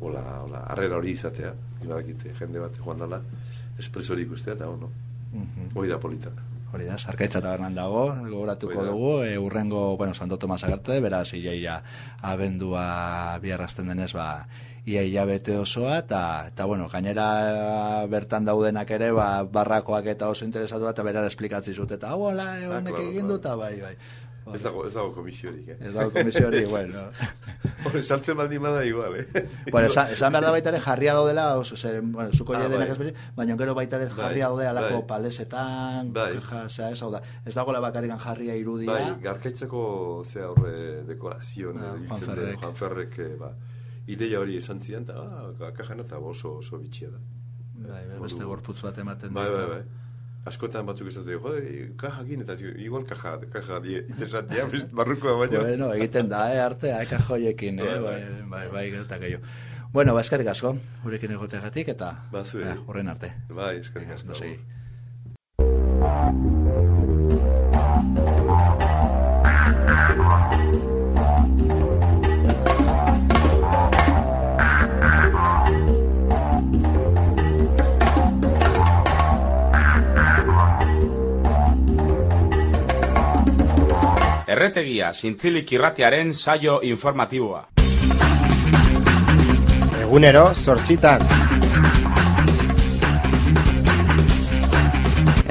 hola, hola, arrera hori izatea, jende bat joan dela, espresori ikustea, eta ono, mm -hmm. hori da polita.
Hori da, sarkaitza tabernan dago, gogoratuko dugu, e, urrengo, bueno, Santo Tomas agarte, beraz, iaia abendua biarrasten denez, ba, iaia bete osoa, eta, bueno, gainera bertan daudenak ere, ba, barrakoak eta oso interesatu, eta bera esplikatzi zut, eta, hola, honek egin dut, bai, bai.
Ez dago, ez dago komisiorik, eh?
Ez dago komisiorik, <laughs> bueno.
Hore, saltzen baldi bada igual, eh?
Bueno, esan, esan behar da baita ere jarria daudela, oso, zer, bueno, zuko ah, denak bai. baina gero baita ere bai, jarria daude alako bai. palesetan, bai. Keja, zera, ez hau da. Ez dago la bakarikan jarria irudia.
Bai, garkaitzeko, zera, horre, dekorazio, ah, Juan Ferrek. Juan Ferrek, eh, ba, ideia hori esan zidan, eta, ah, kajan eta oso, oso bitxia da.
Bai, beste gorputz bat ematen
bai, bai, bai askotan batzuk dut, jode, kaja gine, eta igual kaja, kaja, interesantia, <laughs> barruko baina.
Bueno, egiten da, eh, artea, eh, kaja hoiekin, eh, bai, bai, bai, eta gehiago. Bueno, ba, eskerrik asko, gurekin egoteagatik, eta
ba, eh,
horren arte.
Bai, eskerrik asko.
Erretegia, zintzilik irratiaren saio informatiboa.
Egunero, sortxitan.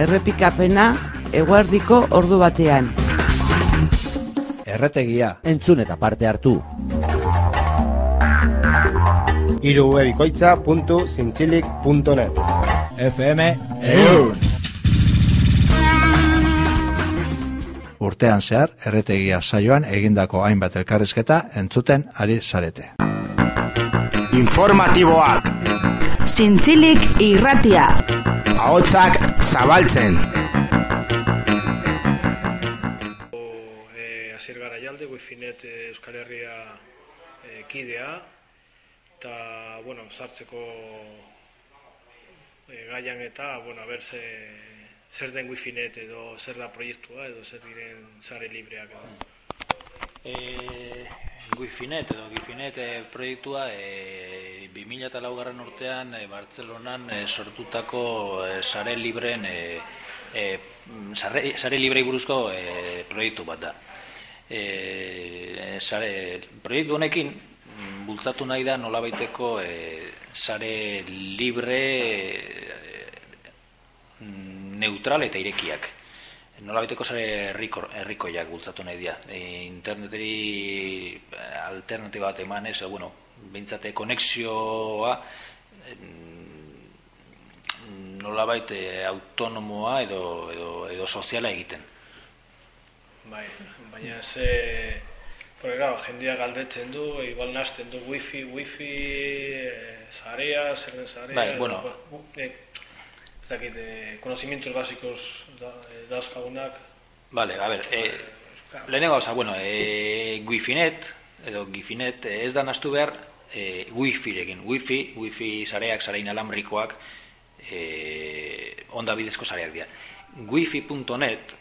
Errepikapena, eguardiko ordu batean.
Erretegia.
Entzun eta parte hartu.
irubebikoitza.zintzilik.net
FM
Eun. Urtean zehar, erretegia saioan egindako hainbat elkarrizketa entzuten ari zarete.
Informatiboak,
Zintzilik irratia.
ahotsak zabaltzen.
e, Asier Garaialde, Wifinet e, Euskal Herria e, kidea, eta, bueno, sartzeko e, gaian eta, bueno, a ber, ze, zer den Wifinet edo zer da proiektua edo zer diren sare libreak edo.
E, Wifinet edo Gifinet e, proiektua e, 2004 garren urtean e, Bartzelonan e, sortutako e, sare libreen e, e, sare, sare librei buruzko e, proiektu bat da. E, sare, proiektu honekin mm, bultzatu nahi da nolabaiteko e, sare libre neutral eta irekiak. Nolabaiteko sare herriko herrikoiak bultzatu nahi dira. E, interneteri alternatiba bat emanez, bueno, behintzate konexioa mm, nolabait e, autonomoa edo, edo, edo soziala egiten.
Bai, baina ze, porque, claro, jendia galdetzen du, igual nasten du wifi, wifi, e, zarea, zer den zarea,
Bai, bueno.
e, ez dakit, e, conocimientos básicos da, e, dauzkagunak,
Vale, a ver, e, lehenengo gauza, bueno, e, Wifinet, edo Gifinet, eh, ez da nastu behar e, Wi-Firekin. Wi-Fi, Wi-Fi sareak, sare inalambrikoak, e, onda bidezko sareak dira. Wi-Fi.net,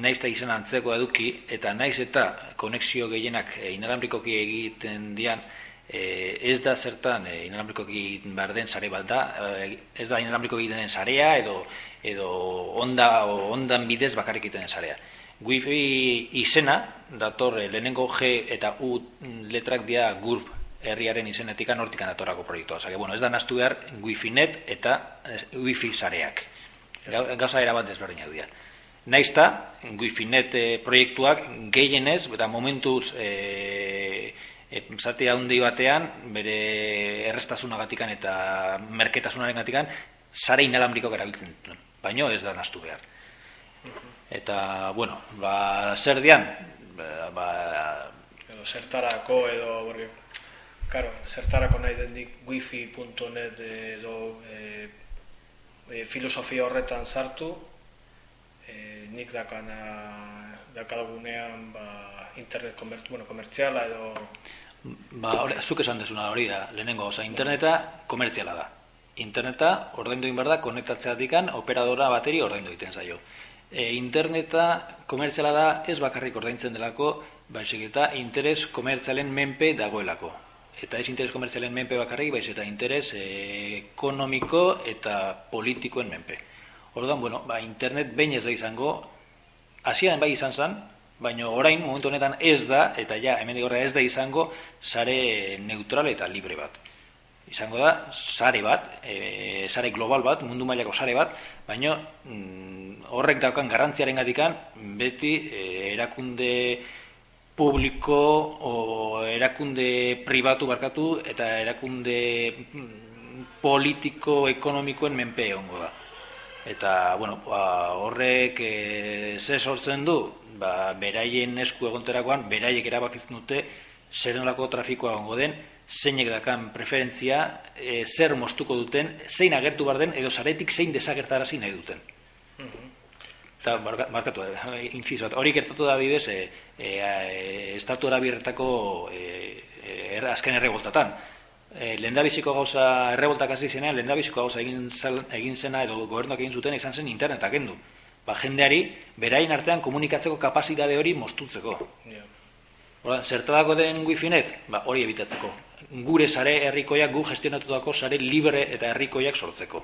naiz eta izan antzeko eduki, eta naiz eta konexio gehienak e, inalambrikoki egiten dian, e, ez da zertan e, inalambrikoki egiten behar den sare bat da, e, ez da inalambrikoki egiten den sarea, edo, edo onda, o, ondan bidez bakarrik egiten den sarea. Wi-Fi izena, dator eh, lehenengo G eta U letrak dia GURB herriaren izenetikan hortikan datorako proiektua. Que, bueno, ez da nastu behar Wi-Fi-net eta eh, Wi-Fi sareak. Gau- Gauza erabat desberdinak dira. Naizta, Wi-Fi-net eh, proiektuak gehienez, eta momentuz e, e, zati handi batean, bere errestasunagatikan eta merketasunaren sare inalambrikoak erabiltzen dituen. Baino ez da nastu behar. Eta, bueno, ba, zer dian, ba, ba,
edo zertarako edo, porque, claro, zertarako nahi dendik wifi.net edo e, e, filosofia horretan sartu, e, nik dakana, dakadagunean, ba, internet komertz, bueno, komertziala edo,
Ba, hori, zuk esan desuna hori da, lehenengo, oza, interneta komertziala da. Interneta ordaindu egin da, konektatzeatikan operadora bateri ordaindu egiten zaio. E, interneta komertziala da, ez bakarrik ordaintzen delako, baizik eta interes komertzialen menpe dagoelako. Eta ez interes komertzialen menpe bakarrik, baizik eta interes e, ekonomiko eta politikoen menpe. Orduan, bueno, ba, internet behin ez da izango, hasieran bai izan zen, baina orain momentu honetan ez da, eta ja, hemen digorra ez da izango, sare neutral eta libre bat. Izango da, sare bat, e, sare global bat, mundu mailako sare bat, baina mm, horrek daukan garrantziaren gatikan, beti e, erakunde publiko o erakunde pribatu barkatu eta erakunde mm, politiko ekonomikoen menpe egongo da. Eta, bueno, ba, horrek e, ze sortzen du, ba, beraien esku egonterakoan, beraiek erabakitzen dute zer nolako trafikoa egongo den, zeinek dakan preferentzia, e, zer mostuko duten, zein agertu bar den, edo saretik zein desagertarazi nahi duten. Eta, marka- markatu, eh, inciso, bat, hori gertatu da bidez, e, e, estatu arabierretako e, e, er, azken erreboltatan. E, lehendabiziko gauza erreboltak hasi zenean, lehendabiziko gauza egin, zel, egin zena edo gobernuak egin zuten izan zen internetak kendu. Ba, jendeari, berain artean komunikatzeko kapasitate hori mostutzeko.
ja.
Hola, zertadako den wifinet? Ba, hori ebitatzeko. Gure sare herrikoiak gu gestionatutako sare libre eta herrikoiak sortzeko.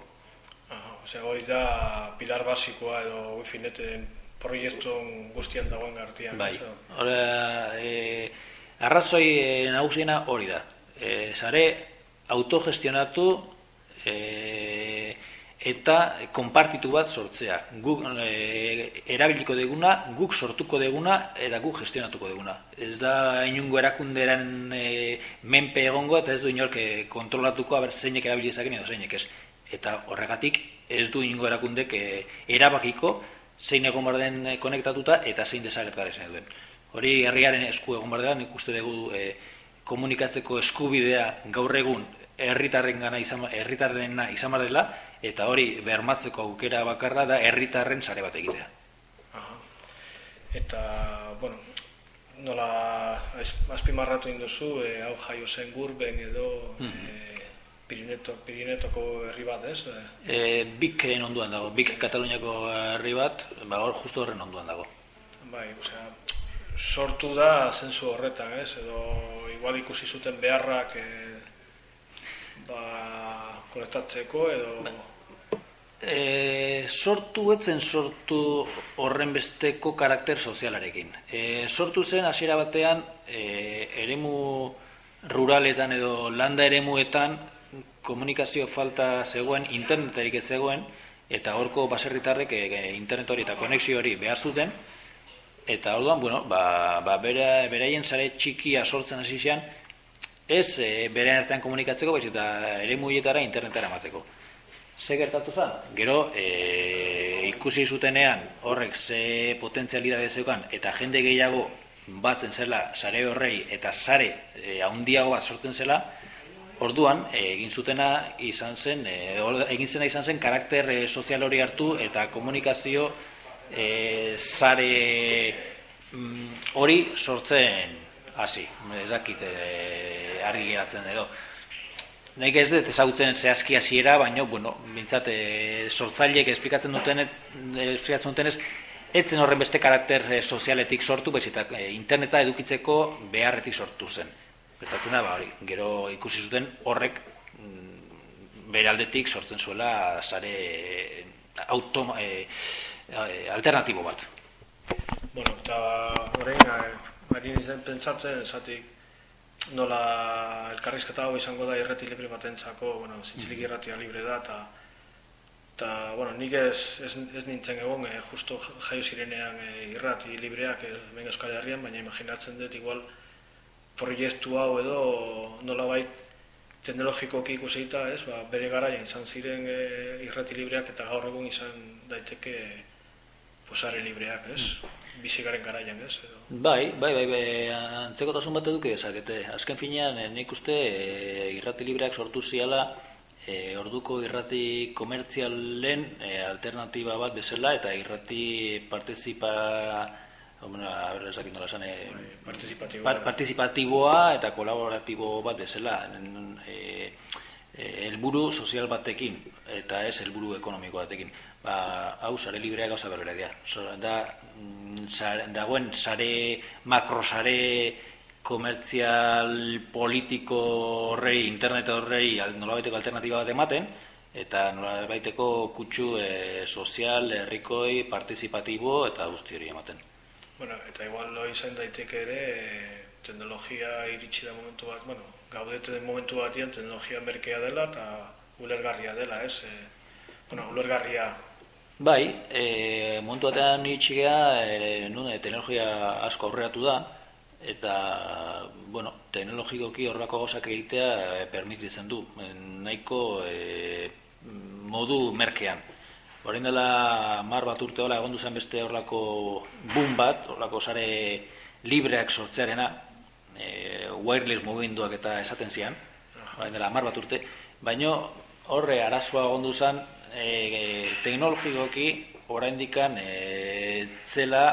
Aha, osea, hori da pilar basikoa edo wifineten proiektu guztian dagoen artean.
Bai? Hora, e, arrazoi e, nagusiena hori da. E, sare autogestionatu e, eta konpartitu bat sortzea. Guk e, erabiliko deguna, guk sortuko deguna eta guk gestionatuko deguna. Ez da inungo erakunderen e, menpe egongo eta ez du inork kontrolatuko aber zeinek erabili edo zeinek ez. Eta horregatik ez du inungo erakundek e, erabakiko zein egon behar eh, konektatuta eta zein desagertaren duen. Hori herriaren esku egon behar nik uste dugu e, komunikatzeko eskubidea gaur egun herritarren gana izan, herritarrena izan behar dela, eta hori bermatzeko aukera bakarra da herritarren sare bat egitea.
Aha. Eta, bueno, nola az- azpimarratu induzu, e, hau jaio zen gurben edo
Mhm.
e, Pirineto, Pirinetoko herri bat, ez? E,
E, biken onduan dago, bik Kataluniako herri bat, ba, hor justu horren onduan dago.
bai, osea, sortu da zensu horretan, ez? Edo igual ikusi zuten beharrak e, ba, konektatzeko edo...
E, sortu etzen sortu horren besteko karakter sozialarekin. E, sortu zen hasiera batean e, eremu ruraletan edo landa eremuetan komunikazio falta zegoen, internetarik ez zegoen, eta horko baserritarrek e, internet hori eta konexio hori behar zuten, eta orduan, bueno, ba, ba bera, beraien sare txikia sortzen hasi zian, ez e, bere artean komunikatzeko, baizik eta ere muietara internetara emateko. Ze gertatu zen? Gero, e, ikusi zutenean horrek ze potentzialidade zeukan, eta jende gehiago batzen zela sare horrei, eta sare e, haundiago bat sortzen zela, Orduan, egin zutena izan zen, egin zena izan zen karakter sozial hori hartu eta komunikazio e, zare mm, hori sortzen hasi. Ez dakit e, argi geratzen edo. Naik ez dut ezagutzen zehazki hasiera, baina, bueno, bintzat, e, sortzaileek esplikatzen duten, esplikatzen dutenez, etzen horren beste karakter e, sozialetik sortu, eta e, interneta edukitzeko beharretik sortu zen. Gertatzen da, ba, hori, gero ikusi zuten horrek mm, bere aldetik sortzen zuela sare e, auto, e, e, alternatibo bat.
Bueno, eta orain, eh, ari nintzen pentsatzen, esatik, nola elkarrizketa hau izango da irrati libre batentzako, bueno, zintzilik irratia libre da, eta eta, bueno, nik ez, ez, ez nintzen egon, eh, justo jaio zirenean eh, irrati libreak eh, hemen Euskal Herrian, baina imaginatzen dut igual proiektu hau edo nolabait teknologikoki ikusita, ez, ba, bere garaian izan ziren eh, irrati libreak eta gaur egun izan daiteke posare libreak, ez? Bizi garen garaian, ez? Edo.
Bai, bai, bai, bai, antzekotasun bat eduki dezakete. Azken finean, eh, nik uste e, irrati libreak sortu ziala e, orduko irrati komertzialen e, alternatiba bat bezala eta irrati participa Bueno, a ver, esakin nola esan, e,
partizipatiboa.
par- partizipatiboa eta kolaboratibo bat bezala, e, helburu sozial batekin eta ez helburu ekonomiko batekin. Ba, hau sare librea gauza berbera dira. So, da, mm, sare- dagoen sare, makrosare komertzial politiko horrei, internet horrei nolabaiteko alternatiba bat ematen, eta nolabaiteko kutsu e, sozial, herrikoi, partizipatibo eta guzti hori ematen.
Bueno, eta igual lo izan daiteke ere eh, teknologia iritsi da momentu bat, bueno, gaudete momentu batean teknologia merkea dela eta ulergarria dela, ez? E, bueno, ulergarria
Bai, e, momentu batean itxigea, e, nun, e, teknologia asko aurreratu da, eta, bueno, teknologikoki horrako gauzak egitea e, permititzen du, nahiko e, modu merkean. Horein dela mar bat urte hola egon zen beste horrako boom bat, horrako sare libreak sortzearena, e, wireless mugimenduak eta esaten zian, orain dela mar bat urte, baino horre arazoa egon zen e, teknologikoki oraindikan e, zela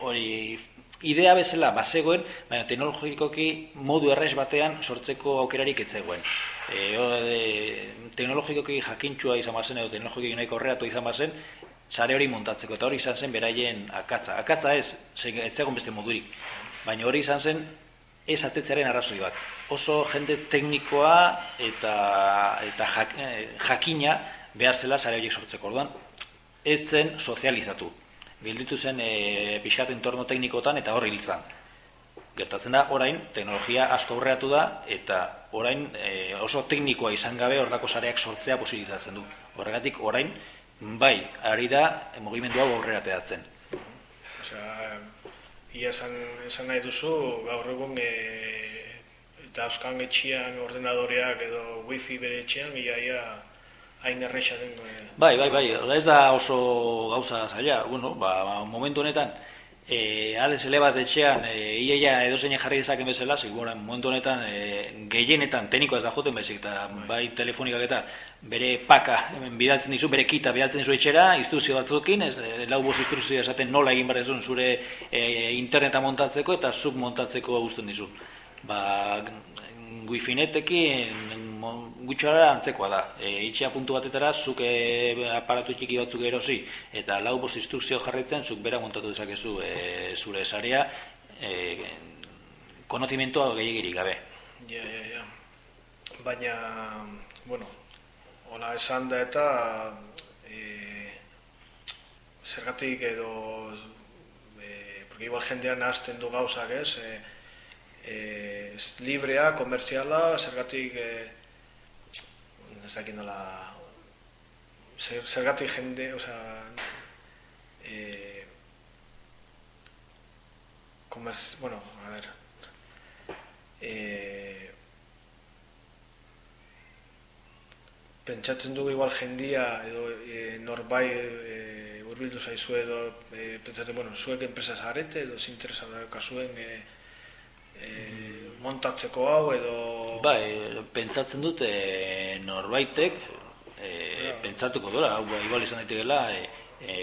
hori idea bezala bazegoen, baina teknologikoki modu errez batean sortzeko aukerarik ez zegoen. E, o, e, teknologikoki jakintxua izan bazen edo teknologikoki nahiko horreatu izan bazen, sare hori montatzeko eta hori izan zen beraien akatza. Akatza ez, ze- ez zegoen beste modurik. Baina hori izan zen ez atetzearen bat. Oso jende teknikoa eta, eta jak, eh, jakina behar zela sare horiek sortzeko orduan, ez zen sozializatu. gelditu zen e, pixkat entorno teknikotan eta hor hiltzan. Gertatzen da, orain, teknologia asko aurreatu da, eta orain e, oso teknikoa izan gabe horrako sareak sortzea posibilitatzen du. Horregatik, orain, bai, ari da, mugimendu hau aurrera teatzen.
Osea, ia esan, esan nahi duzu, gaur egun e, eta euskan etxian ordenadoreak edo wifi bere etxean, ia, ia, hain erresa den.
Bai, bai, bai, ez da oso gauza zaila, bueno, ba, momentu honetan, e, ADSL bat etxean, e, iaia edo zein jarri dezaken bezala, zigura, momentu honetan, e, gehienetan, teniko ez da joten baizik, eta bai telefonikak eta bere paka, hemen bidaltzen dizu, bere kita bidaltzen dizu etxera, instruzio batzukin, ez, e, lau bost instruzio esaten nola egin behar zure e, interneta montatzeko eta sub montatzeko guztien dizu. Ba, wifinetekin gutxara antzekoa da. E, itxea puntu batetara, zuk e, aparatu txiki batzuk erosi, eta lau bost instrukzio jarraitzen, zuk bera montatu dezakezu e, zure esarea, e, konozimentoa gehiagirik gabe.
Ja, ja, ja. Baina, bueno, hola esan da eta e, zergatik edo e, porque igual jendean hasten du gauzak ez? E, e, librea, komerziala, zergatik e, ez dakit nola zer, zergatik jende o sea, e, komerz, bueno, a ver e, pentsatzen dugu igual jendia edo e, norbai e, urbildu zaizu edo e, pentsatzen, bueno, zuek enpresa zarete edo zinteresa kasuen e, e, montatzeko hau edo
bai, pentsatzen dut e, norbaitek e, pentsatuko dola hau igual izan daitekela e, e,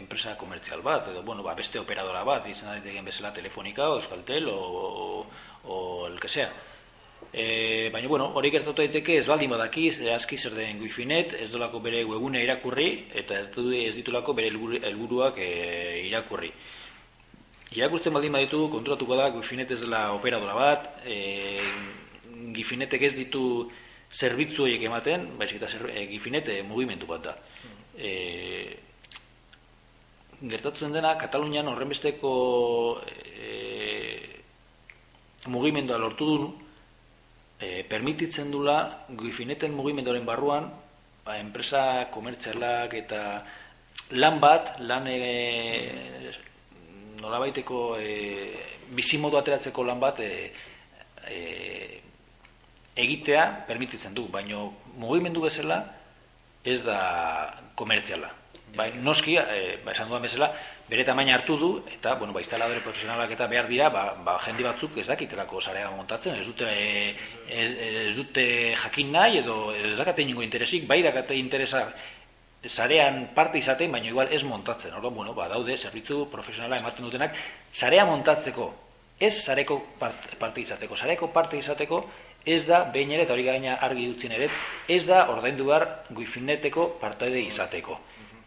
enpresa komertzial bat edo bueno, ba, beste operadora bat izan daiteken bezala telefonika o euskaltel o, o, o el que sea E, baina, bueno, hori gertatu daiteke ez baldin badaki, aski zer den wifinet, ez dolako bere webune irakurri, eta ez, du, ez ditulako bere helburuak e, irakurri. Irakusten baldin baditu, konturatuko da, Gifinet ez dela operadora bat, e, Gifinetek ez ditu zerbitzu horiek ematen, baizik eta zer, e, Gifinet e, mugimendu bat da. E, gertatzen dena, Katalunian horrenbesteko e, mugimendua lortu du, e, permititzen dula Gifineten mugimenduaren barruan, ba, enpresa komertzialak eta lan bat, lan e, nolabaiteko e, bizimodu ateratzeko lan bat e, e, egitea permititzen du, baino mugimendu bezala ez da komertziala. Bai, noski, e, ba, esan duan bezala, bere tamaina hartu du, eta, bueno, ba, instaladore profesionalak eta behar dira, ba, ba jendi batzuk ez dakitelako zarea montatzen, ez dute, e, ez, ez dute jakin nahi, edo, ez dakate ingo interesik, bai dakate interesa sarean parte izaten, baina igual ez montatzen. Orduan, bueno, ba, daude, zerbitzu profesionala ematen dutenak, sarea montatzeko, ez sareko parte izateko. Sareko parte izateko, ez da, behin ere, eta hori gaina argi dutzen ere, ez da ordaindu behar guifineteko partaide izateko.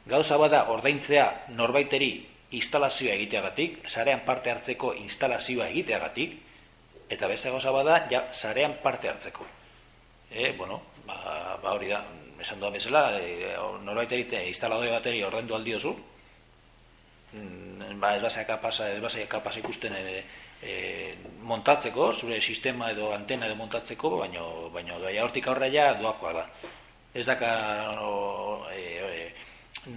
Gauza bada ordaintzea norbaiteri instalazioa egiteagatik, sarean parte hartzeko instalazioa egiteagatik, eta beste gauza bada, ja, sarean parte hartzeko. E, bueno, ba, ba hori da, esan doa bezala, e, norbait erite instaladore bateri ordendu aldi oso, mm, ba, ez basea kapaz, ez basea kapaz ikusten e, e, montatzeko, zure sistema edo antena edo montatzeko, baino, baino gai hortik aurra ja doakoa da. Ez daka e, e,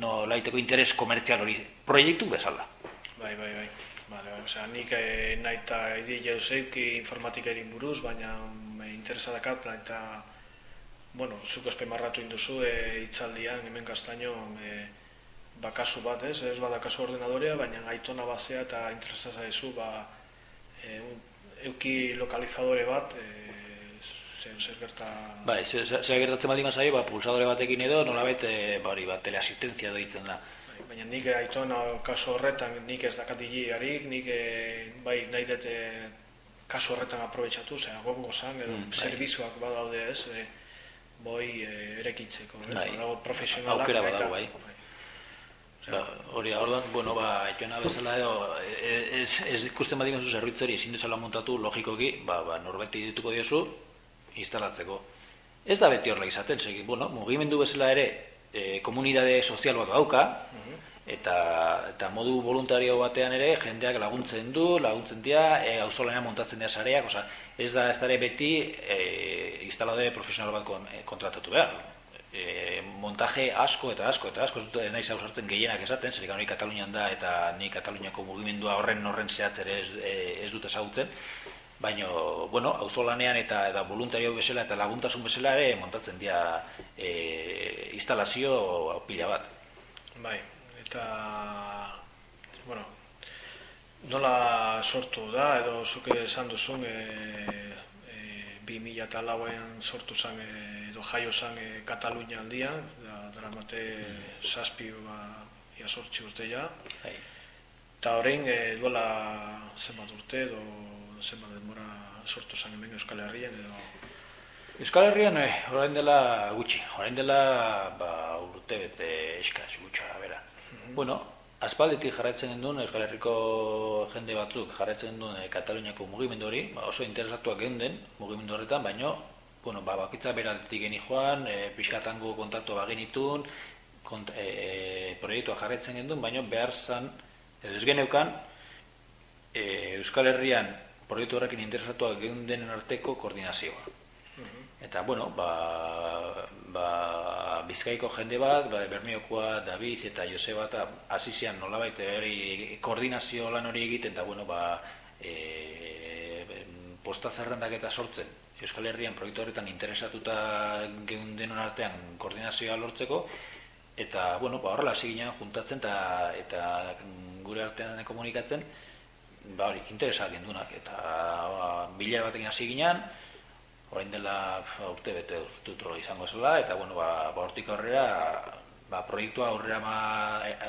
no laiteko interes komertzial hori proiektu bezala.
Bai, bai, bai. Vale, bai. Osea, nik eh, nahi eta idea informatikarin buruz, baina me interesa dakat, eta bueno, zuk espemarratu induzu e, itzaldian, hemen gaztaino e, bakasu bat, ez? Ez badakazu ordenadorea, baina aitona basea eta interesa zaizu, ba, e, euki lokalizadore bat, e, zer, zer gerta...
Bai, zer, zer gertatzen baldin mazai, ba, pulsadore batekin edo, nola bete, ba, hori, ba, teleasistentzia ditzen da.
Bai, baina nik aitona kasu horretan, nik ez dakatili harik, nik, e, bai, nahi dute kasu horretan aprobetsatu, zera, gongo zan, mm, bai. servizuak badaude ez, e, boi e, erekitzeko, eh? bai. dago profesionalak.
Aukera badago, bai. Ba, hori da, orduan, bueno, ba, ikena bezala edo, e, ez, ez ikusten badien zu zerbitzari ezin dezala montatu logikoki, ba, ba, norbeti dituko diozu, instalatzeko. Ez da beti horrela izaten, segi, bueno, mugimendu bezala ere, e, komunidade sozial bat dauka, eta, eta modu voluntario batean ere jendeak laguntzen du, laguntzen dira, e, auzolanean montatzen dira sareak, oza, ez da ez dara beti e, instaladore profesional bat kon, e, kontratatu behar. E, montaje asko eta asko eta asko, ez dut nahi zauzartzen gehienak esaten, zer hori Katalunian da eta ni Kataluniako mugimendua horren horren zehatz ere ez, e, ez dut ezagutzen, baina, bueno, auzolanean eta, eta voluntario bezala eta laguntasun bezala ere montatzen dira e, instalazio pila bat.
Bai, eta bueno, nola sortu da edo zuke esan duzun e, e, bi mila eta lauen sortu zen e, edo jaio zen e, Katalunia aldian da, dramate mm. saspi ba, ia sortzi urte ja
Hai.
eta horrein e, duela zenbat urte edo zenbat denbora sortu zen hemen Euskal Herrian edo
Euskal Herrian, eh, orain dela gutxi, orain dela ba, urte bete eskaz gutxara bera. Bueno, aspalditik jarraitzen gendun Euskal Herriko jende batzuk jarraitzen gendun e, Kataluniako mugimendu hori, ba, oso interesatuak geunden mugimendu horretan, baino bueno, ba, bakitza beraldetik geni joan, e, pixkatango kontaktu bagenitun, kont, e, proiektua jarraitzen gendun, baino behar zan, edo ez geneukan, e, Euskal Herrian proiektu horrekin interesatuak geunden arteko koordinazioa. Eta, bueno, ba, ba, bizkaiko jende bat, ba, Bermiokoa, David eta Joseba eta Asizian nolabait hori koordinazio lan hori egiten, eta, bueno, ba, e, posta zerrendak eta sortzen, Euskal Herrian proiektu horretan interesatuta denon artean koordinazioa lortzeko, eta, bueno, ba, horrela hasi juntatzen eta, eta gure artean komunikatzen, ba, hori, interesak gendunak, eta ba, bilera batekin hasi ginean, orain dela urte bete dut izango zela, eta bueno, ba, ba hortik aurrera ba, proiektua aurrera ma,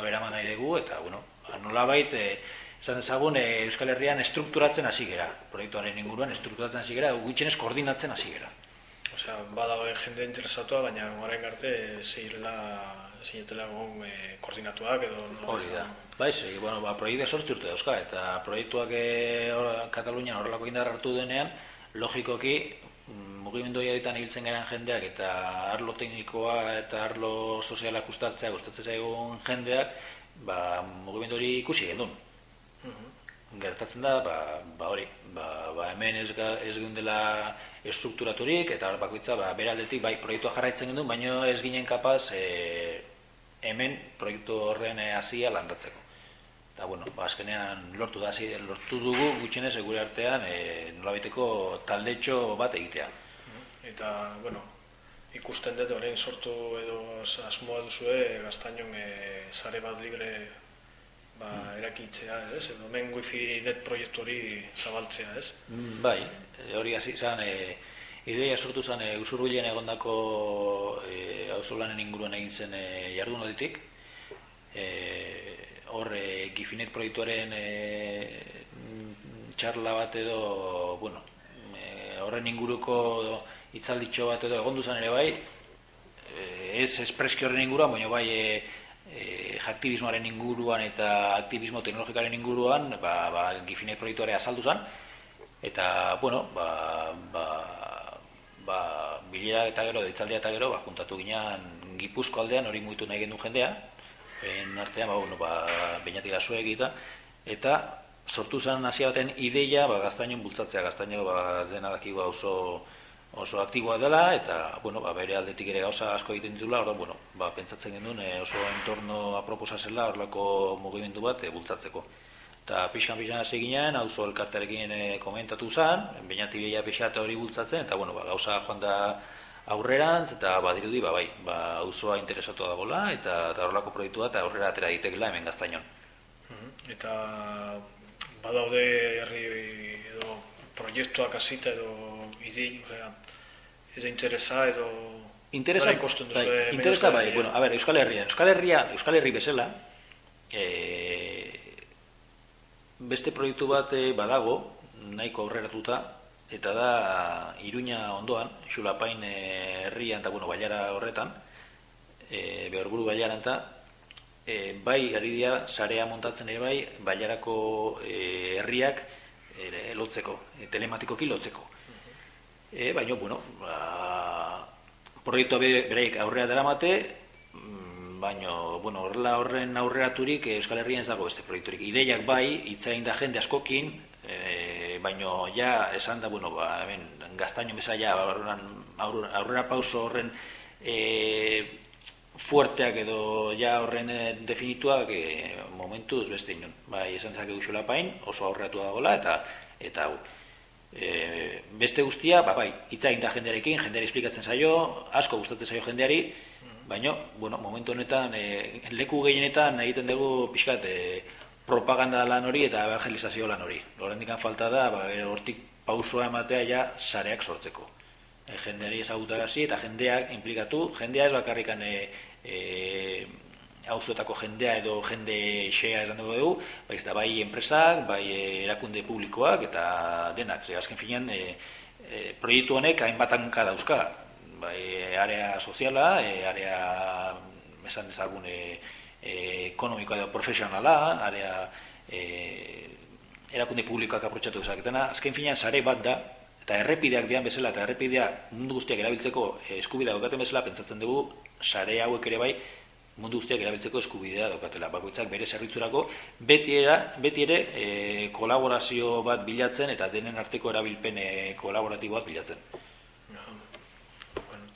eraman nahi dugu, eta bueno, ba, nola bait, e, esan dezagun, e, Euskal Herrian estrukturatzen hasi gera, proiektuaren inguruan estrukturatzen hasi gera, gutxenez koordinatzen hasi gera.
Osea, badago jende interesatua, baina orain arte zeirela zinetela egon e, koordinatuak edo...
Hori da. Bai, zei, bueno, ba, proiektu sortzi urte dauzka, eta proiektuak e, Katalunian horrelako indar hartu denean, logikoki, mugimendu ditan ibiltzen garen jendeak eta arlo teknikoa eta arlo sozialak ustartzea gustatzen zaigun jendeak, ba, mugimendu hori ikusi gendun. Mhm. Gertatzen da, ba, ba hori, ba, ba hemen ez, ez dela estrukturaturik eta bakoitza ba, beraldetik bai proiektua jarraitzen gendun, baina ez ginen kapaz e, hemen proiektu horren hasia landatzeko. Eta, bueno, ba, azkenean lortu da, lortu dugu gutxinez gure artean e, nolabiteko taldetxo bat egitea
eta, bueno, ikusten dut orain sortu edo asmoa duzue gaztainon e, zare bat libre ba, mm. erakitzea, ez? Edo men wifi net proiektu hori zabaltzea, ez?
Mm, bai, hori hasi izan, e, ideia sortu zen e, usurbilen egondako e, auzolanen inguruan egin zen e, jardun oditik. E, hor, e, gifinet proiektuaren e, txarla bat edo, bueno, e, horren inguruko itzalditxo bat edo egon duzan ere bai, eh, ez espreski horren inguruan, baina bai e, e, jaktibismoaren inguruan eta aktivismo teknologikaren inguruan, ba, ba, gifine proiektuare azaldu zen, eta, bueno, ba, ba, ba, bilera eta gero, ditzaldia eta gero, ba, juntatu ginean gipuzko aldean hori muitu nahi gendu jendea, en artean, ba, bueno, ba, bainatik lasue egita, eta sortu zen hasia baten ideia, ba, gaztainon bultzatzea, gaztaino, ba, dena dakigu oso, oso aktiboa dela eta bueno, ba, bere aldetik ere gauza asko egiten ditula, orduan bueno, ba, pentsatzen genuen e, oso entorno aproposa zela horlako mugimendu bat e, bultzatzeko. Eta pixkan pixkan hasi ginen, auzo elkartarekin e, komentatu zen, bainati bila pixate hori bultzatzen, eta bueno, ba, gauza joan da aurrerantz, eta badirudi, ba, bai, ba, auzoa interesatu da bola, eta horlako proiektua eta aurrera atera ditekela hemen gaztainon.
Mhm. Eta badaude herri edo proiektuak hasita edo idei, ez interesa edo
interesa ikusten bai, interesa bai, bueno, a ver, Euskal Herria, Euskal Herria, Euskal Herri bezala, eh, beste proiektu bat eh, badago, nahiko aurreratuta eta da Iruña ondoan, Xulapain eh, herrian eta bueno, bailara horretan, eh, behorburu baiaran eta eh, bai ari dira sarea montatzen ere bai, baiarako eh, herriak eh, lotzeko, eh, telematikoki lotzeko. E, baina, bueno, ba, proiektua bereik aurrea dara mate, mm, baino, bueno, horrela horren aurreraturik eh, Euskal Herrian ez dago beste proiekturik. Ideiak bai, itzain da jende askokin, e, baino ja esan da, bueno, ba, hemen, gaztaino bezala ja, aurrera, pauso horren e, fuerteak edo ja horren definituak e, momentuz beste inon. Bai, esan zake guzula pain, oso aurreatu dagoela, eta eta hau. E, beste guztia, ba, bai, itza da jendearekin, jendeari esplikatzen zaio, asko gustatzen zaio jendeari, baina, bueno, momentu honetan, e, leku gehienetan egiten dugu pixkat e, propaganda lan hori eta evangelizazio lan hori. Horrendikan falta da, ba, hortik pausoa ematea ja sareak sortzeko. E, jendeari ezagutarazi eta jendeak implikatu, jendea ez bakarrikan e, e, hauzuetako jendea edo jende xea edan dugu baiz da bai enpresak, bai erakunde publikoak eta denak, ze azken finean e, e, proiektu honek hainbat hanka dauzka, bai area soziala, e, area esan dezagun e, e, ekonomikoa edo profesionala, area e, erakunde publikoak aprotxatu ezaketena, azken finean sare bat da, eta errepideak dian bezala, eta errepidea mundu guztiak erabiltzeko eskubidea daukaten bezala, pentsatzen dugu, sare hauek ere bai, mundu guztiak erabiltzeko eskubidea daukatela. Bakoitzak bere zerritzurako beti, era, beti ere e, kolaborazio bat bilatzen eta denen arteko erabilpen e, kolaboratibo bat bilatzen.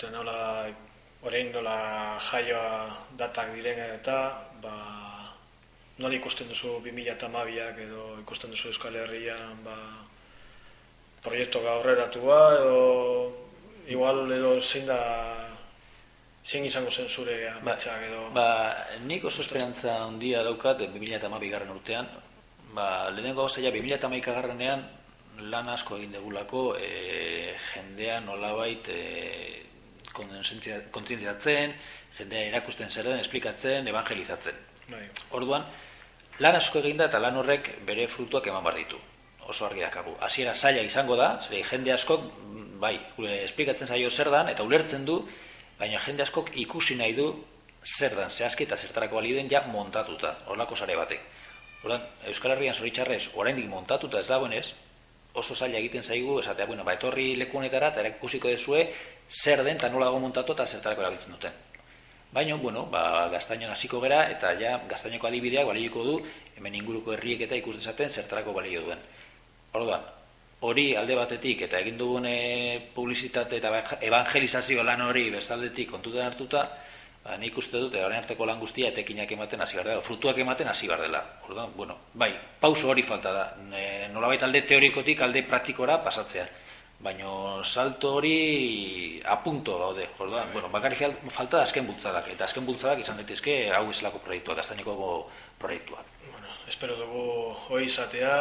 Bueno, ten hola, orain dola jaioa datak diren eta ba, nola ikusten duzu 2008ak edo ikusten duzu Euskal Herrian ba, proiektu gaurreratua edo igual edo zein da Zein izango zen zure ametsak edo...
Ba, nik oso esperantza handia daukat 2008 garren urtean. Ba, lehenengo gauza ja 2008 garrenean lan asko egin degulako e, jendean nolabait e, kontzientziatzen, jendea erakusten zer den, esplikatzen, evangelizatzen. Bai. Orduan, lan asko egin da eta lan horrek bere frutuak eman bar ditu. Oso argi dakabu. Hasiera zaila izango da, zer jende askok, bai, esplikatzen zaio zer dan, eta ulertzen du, baina jende askok ikusi nahi du zer dan zehazki eta zertarako bali den ja montatuta, horlako sare batek. Horan, Euskal Herrian zoritxarrez, oraindik montatuta ez dagoenez, oso zaila egiten zaigu, esatea, bueno, ba, etorri lekunetara, eta ikusiko dezue, zer den, eta nola dago montatu eta zertarako erabiltzen duten. Baina, bueno, ba, gaztaino hasiko gera, eta ja, gaztainoko adibideak balioko du, hemen inguruko herriek eta ikus dezaten, zertarako balio duen. Orduan, hori alde batetik eta egin dugun e, publizitate eta evangelizazio lan hori bestaldetik kontutan hartuta, ba, nik uste dute orain arteko lan guztia etekinak ematen hasi dela, frutuak ematen hasi dela. Orduan, bueno, bai, pauso hori falta da. E, nolabait alde teorikotik alde praktikora pasatzea. Baina salto hori apunto daude. Orduan, bueno, bakari falta da azken bultzadak eta azken bultzadak izan daitezke hau eslako proiektuak, gaztaineko proiektuak.
Bueno, espero dugu hori izatea,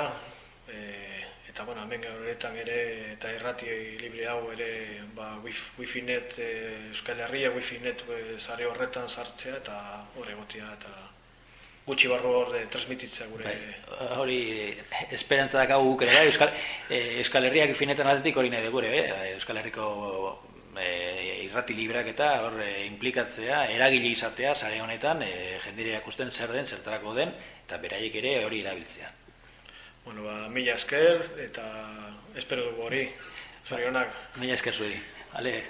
eh eta bueno, hemen horretan ere eta irrati libre hau ere ba, wifi net e, Euskal Herria wifi net e, horretan sartzea eta hor egotia eta gutxi barru hor transmititzea gure
bai, hori esperantza da guk ere bai, Euskal, e, Euskal Herriak wifi netan aldetik hori nahi gure eh? Euskal Herriko e, irrati libreak eta hor e, implikatzea, eragile izatea sare honetan e, jendire erakusten zer den, zertarako den eta beraiek ere hori erabiltzea
Bueno, ba, mila esker, eta espero dugu hori. Zorionak.
Mila esker zuri. Ale.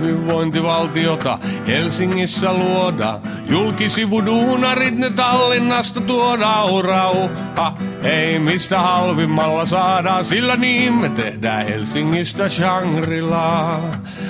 Hyvinvointivaltiota Helsingissä luoda, julkisivuduunarit ne Tallinnasta tuoda urauha. Ei mistä halvimmalla saadaan, sillä niin me tehdään Helsingistä Shangri-La.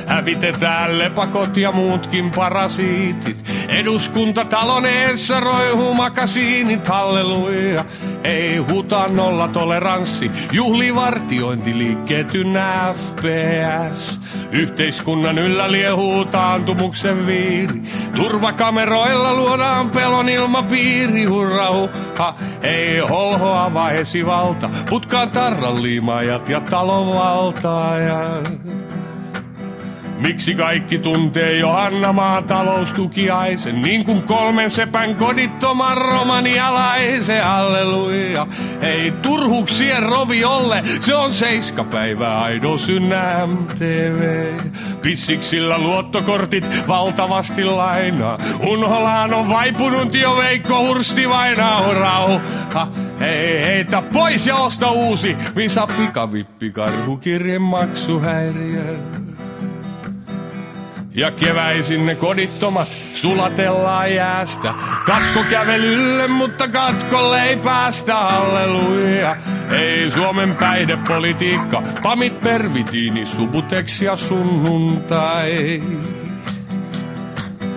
Hävitetään lepakot ja muutkin parasiitit. Eduskuntatalon eessä roihuu makasiinit, halleluja. Ei huta nolla toleranssi, juhlivartiointiliikkeet ynnä FPS. Yhteiskunnan yllä liehuu taantumuksen viiri. Turvakameroilla luodaan pelon ilmapiiri, hurra hukka. Ei holhoa vai esivalta, putkaan tarran liimajat ja talonvaltaajat. Miksi kaikki tuntee Johanna maataloustukiaisen, niin kuin kolmen sepän kodittoman romanialaisen, halleluja. Ei turhuksien roviolle, se on seiskapäivä, aido synnä MTV. Pissiksillä luottokortit valtavasti lainaa, unholaan on vaipunut jo Veikko Hursti vain rauha. Hei, heitä pois ja osta uusi, Visa pikavippi, maksuhäiriö. Ja keväisin ne kodittomat sulatellaan jäästä. Katko kävelylle, mutta katkolle ei päästä, halleluja. Ei Suomen päihdepolitiikka, pamit pervitiini, subutex ja sunnuntai.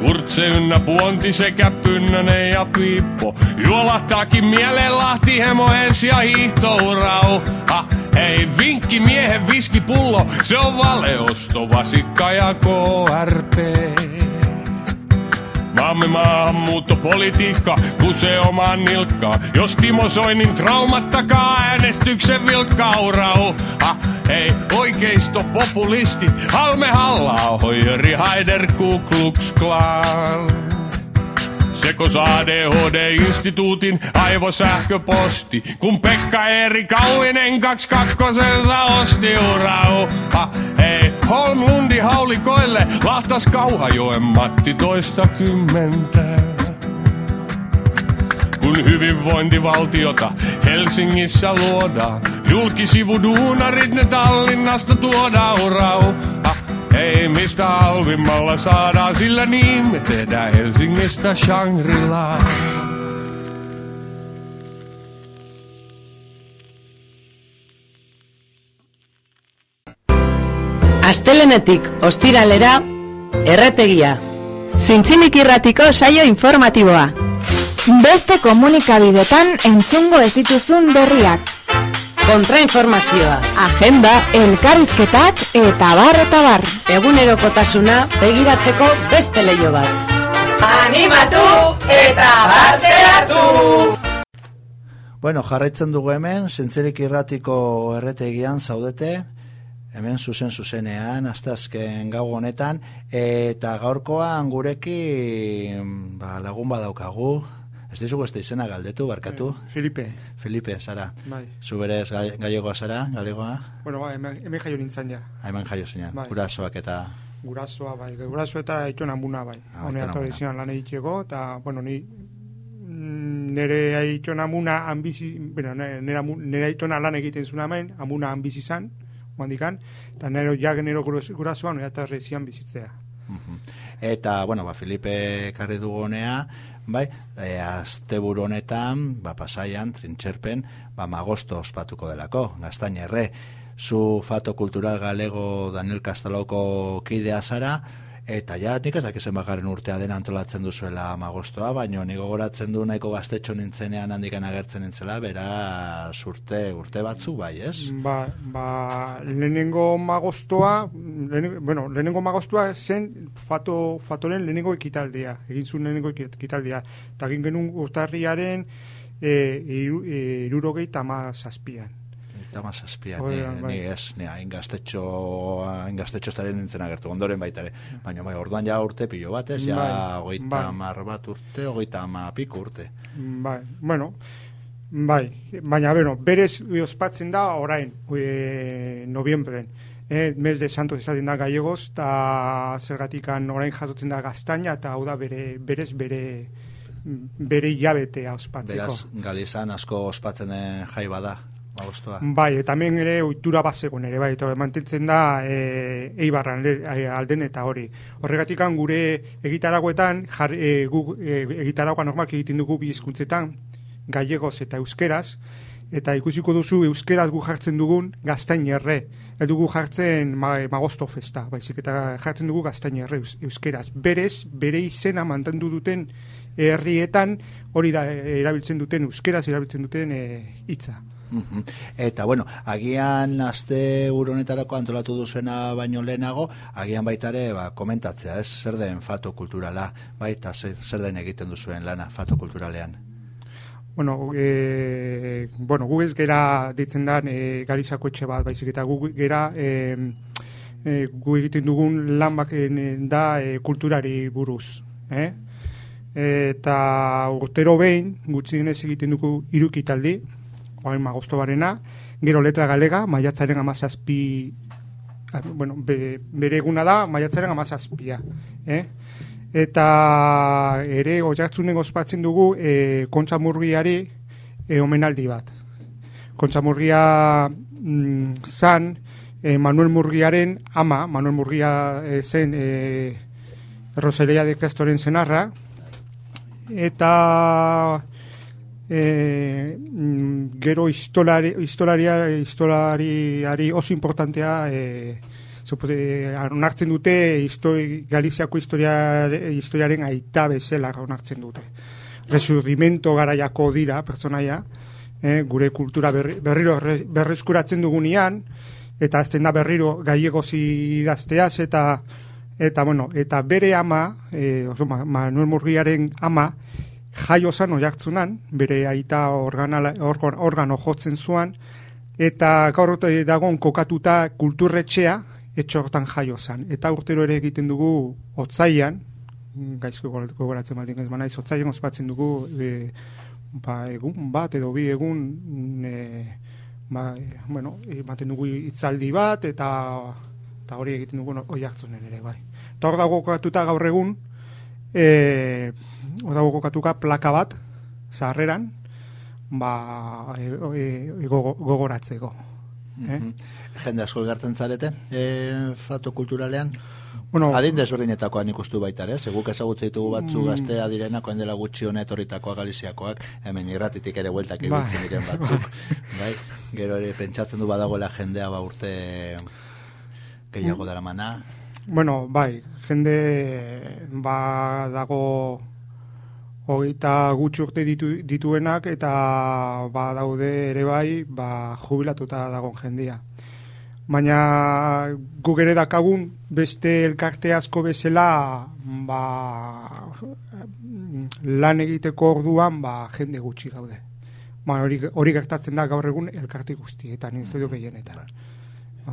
Kurtse ynnä puonti sekä Pynnönen ja Piippo. Juolahtaakin mieleen Lahti, Hemoes ja hiihtourau. Ha, hei, vinkki miehen viskipullo, se on valeosto, vasikka ja KRP. Maamme maahanmuuttopolitiikka kusee omaan nilkkaan. Jos Timo Soinin traumat takaa äänestyksen vilkkaurau. Ha, hei, oikeisto populistit, Halme halla Jari Haider, Ku Klux Klan. Sekos ADHD-instituutin aivosähköposti, kun Pekka Eeri Kauinen kaksi kakkosensa osti urau. Ha, hei, Holmlundi haulikoille, lahtas Kauhajoen Matti toista kymmentä. Kun hyvinvointivaltiota Helsingissä luodaan, julkisivuduunarit ne Tallinnasta tuodaan urau. Ha, ei mistä halvimmalla saadaan, sillä niin me tehdään Helsingistä Shangri-La.
Astelenetik ostiralera erretegia.
Zintzilik irratiko saio informatiboa.
Beste komunikabidetan entzungo ez dituzun berriak.
Kontrainformazioa.
Agenda, elkarrizketak eta bar eta bar.
Egunerokotasuna begiratzeko beste leio bat.
Animatu eta parte hartu!
Bueno, jarraitzen dugu hemen, zentzerik irratiko erretegian zaudete, hemen zuzen zuzenean, hasta azken gau honetan, eta gaurkoan gurekin ba, lagun badaukagu, ez dizugu ez izena galdetu, barkatu?
Felipe.
Felipe, Sara.
Bai.
Zuberez gai- gallegoa zara, galegoa?
Bueno, bai, hemen, hemen jaio nintzen ja.
Hemen jaio zinean,
Bai.
gurasoak eta...
Gurasoa, bai. Guraso eta itxon amuna, bai.
Ah,
Hone atorri zian lan egiteko, eta, bueno, ni mm, nere aiton amuna anbizi, bueno, amu- nere aitona lan egiten zuen hemen, amuna anbizi zan, guandikan, eta nero ja genero guras- gurasoa, nire atorri zian bizitzea.
Eta, bueno, ba, Filipe karri dugu honea, bai, e, asteburu honetan, ba, pasaian, trintxerpen, ba, magosto ospatuko delako, gaztainerre, zu fato kultural galego Daniel Castaloko kidea zara, eta ja, nik ez dakizen bakaren urtea den antolatzen duzuela magostoa, baino nik gogoratzen du nahiko gaztetxo nintzenean handikan agertzen nintzela, bera urte, urte batzu, bai, ez?
Ba, ba, lehenengo magostoa, lehenengo, bueno, lehenengo magostoa zen fato, fatoren lehenengo ekitaldia, egin zuen lehenengo ekit- ekitaldia. Eta egin genuen urtarriaren e, iru, e, irurogeita
mazazpia,
Hori
ni,
da, bai.
ni ez, ni hain gaztetxo, hain gaztetxo estaren nintzen agertu, ondoren baita ere. Baina bai, orduan ja urte pilo bat, ez, ja
Bai,
hogeita
bai.
hamar bat urte, hogeita ama piku urte.
Bai, bueno, bai, baina, bueno, berez ospatzen da orain, e, noviembren. Eh, mes de Santos esaten da gallegoz, eta zergatikan orain jasotzen da gaztaina, eta hau da bere, berez bere bere hilabetea ospatzeko.
Beraz, Galizan asko ospatzen den jai bada, agostoa.
Bai, eta hemen ere ohitura bazegoen ere, bai, eta mantentzen da e, eibarran e, alden eta hori. Horregatik gure egitaragoetan, jar, e, gu, e, egitaragoa normalki egiten dugu bi hizkuntzetan, gallegoz eta euskeraz, eta ikusiko duzu euskeraz gu jartzen dugun gaztain erre. Ez dugu jartzen ma, magosto festa, baizik eta jartzen dugu gaztain erre eus, euskeraz. Berez, bere izena mantendu duten herrietan hori da e, erabiltzen duten euskeraz erabiltzen duten e,
Mhm. Eta, bueno, agian aste honetarako antolatu duzuena baino lehenago, agian baitare ba, komentatzea, ez, zer den fato kulturala, bai, eta zer, zer den egiten duzuen lana fato kulturalean.
Bueno, e, bueno, gu ez gera ditzen da e, garizako etxe bat, baizik eta gu gera e, e, gu egiten dugun lan bak e, da e, kulturari buruz. Eh? Eta urtero behin, gutxienez egiten dugu irukitaldi, oain magosto barena, gero letra galega, maiatzaren amazazpi, ah, bueno, be, bere eguna da, maiatzaren amazazpia. Eh? Eta ere oiartzunen ospatzen dugu e, kontza murgiari e, omenaldi bat. Kontza murgia mm, zan e, Manuel Murgiaren ama, Manuel Murgia e, zen e, Roselia de Castoren zenarra, eta e, gero histolari, histolaria, histolariari oso importantea e, zupute, onartzen dute histori, Galiziako historiare, historiaren aita bezala onartzen dute. Resurgimento garaiako dira, pertsonaia, e, gure kultura berri, berriro berre- berreskuratzen dugunean, eta azten da berriro gaiegozi idazteaz, eta eta bueno, eta bere ama, e, oso, Ma- Manuel Murgiaren ama, jaio zan oiartzunan, bere aita organala, organ, organo jotzen zuan, eta gaur dagon kokatuta kulturretxea, etxe hortan jaio zan. Eta urtero ere egiten dugu otzaian, gaizko gogoratzen baldin ez banaiz, otzaian ospatzen dugu e, ba, egun bat edo bi egun e, ba, e, bueno, ematen dugu hitzaldi bat eta eta hori egiten dugu oi hartzunen ere bai. Eta hor dago kokatuta gaur egun e, hor dago kokatuka plaka bat zaharreran ba, e, e, gogo- gogoratzeko. Eh?
Mhm. Jende asko elgartzen zarete, e, fato kulturalean?
Bueno,
Adin desberdinetakoan ikustu baita, ere? Seguk ezagutzen ditugu batzu
Mm.
gaztea direnak, oen dela gutxi honet horritakoak Galiziakoak, hemen irratitik ere bueltak
Bai.
ibiltzen diren batzuk. <laughs> bai, gero ere pentsatzen du badagoela jendea ba urte gehiago dara mana.
Bueno, bai, jende ba dago hogeita gutxi urte ditu, dituenak eta ba daude ere bai ba jubilatuta dagon jendia. Baina guk ere dakagun beste elkarte asko bezala ba, lan egiteko orduan ba, jende gutxi gaude. Ba, hori, hori gertatzen da gaur egun elkarte guztietan, estudio gehienetan.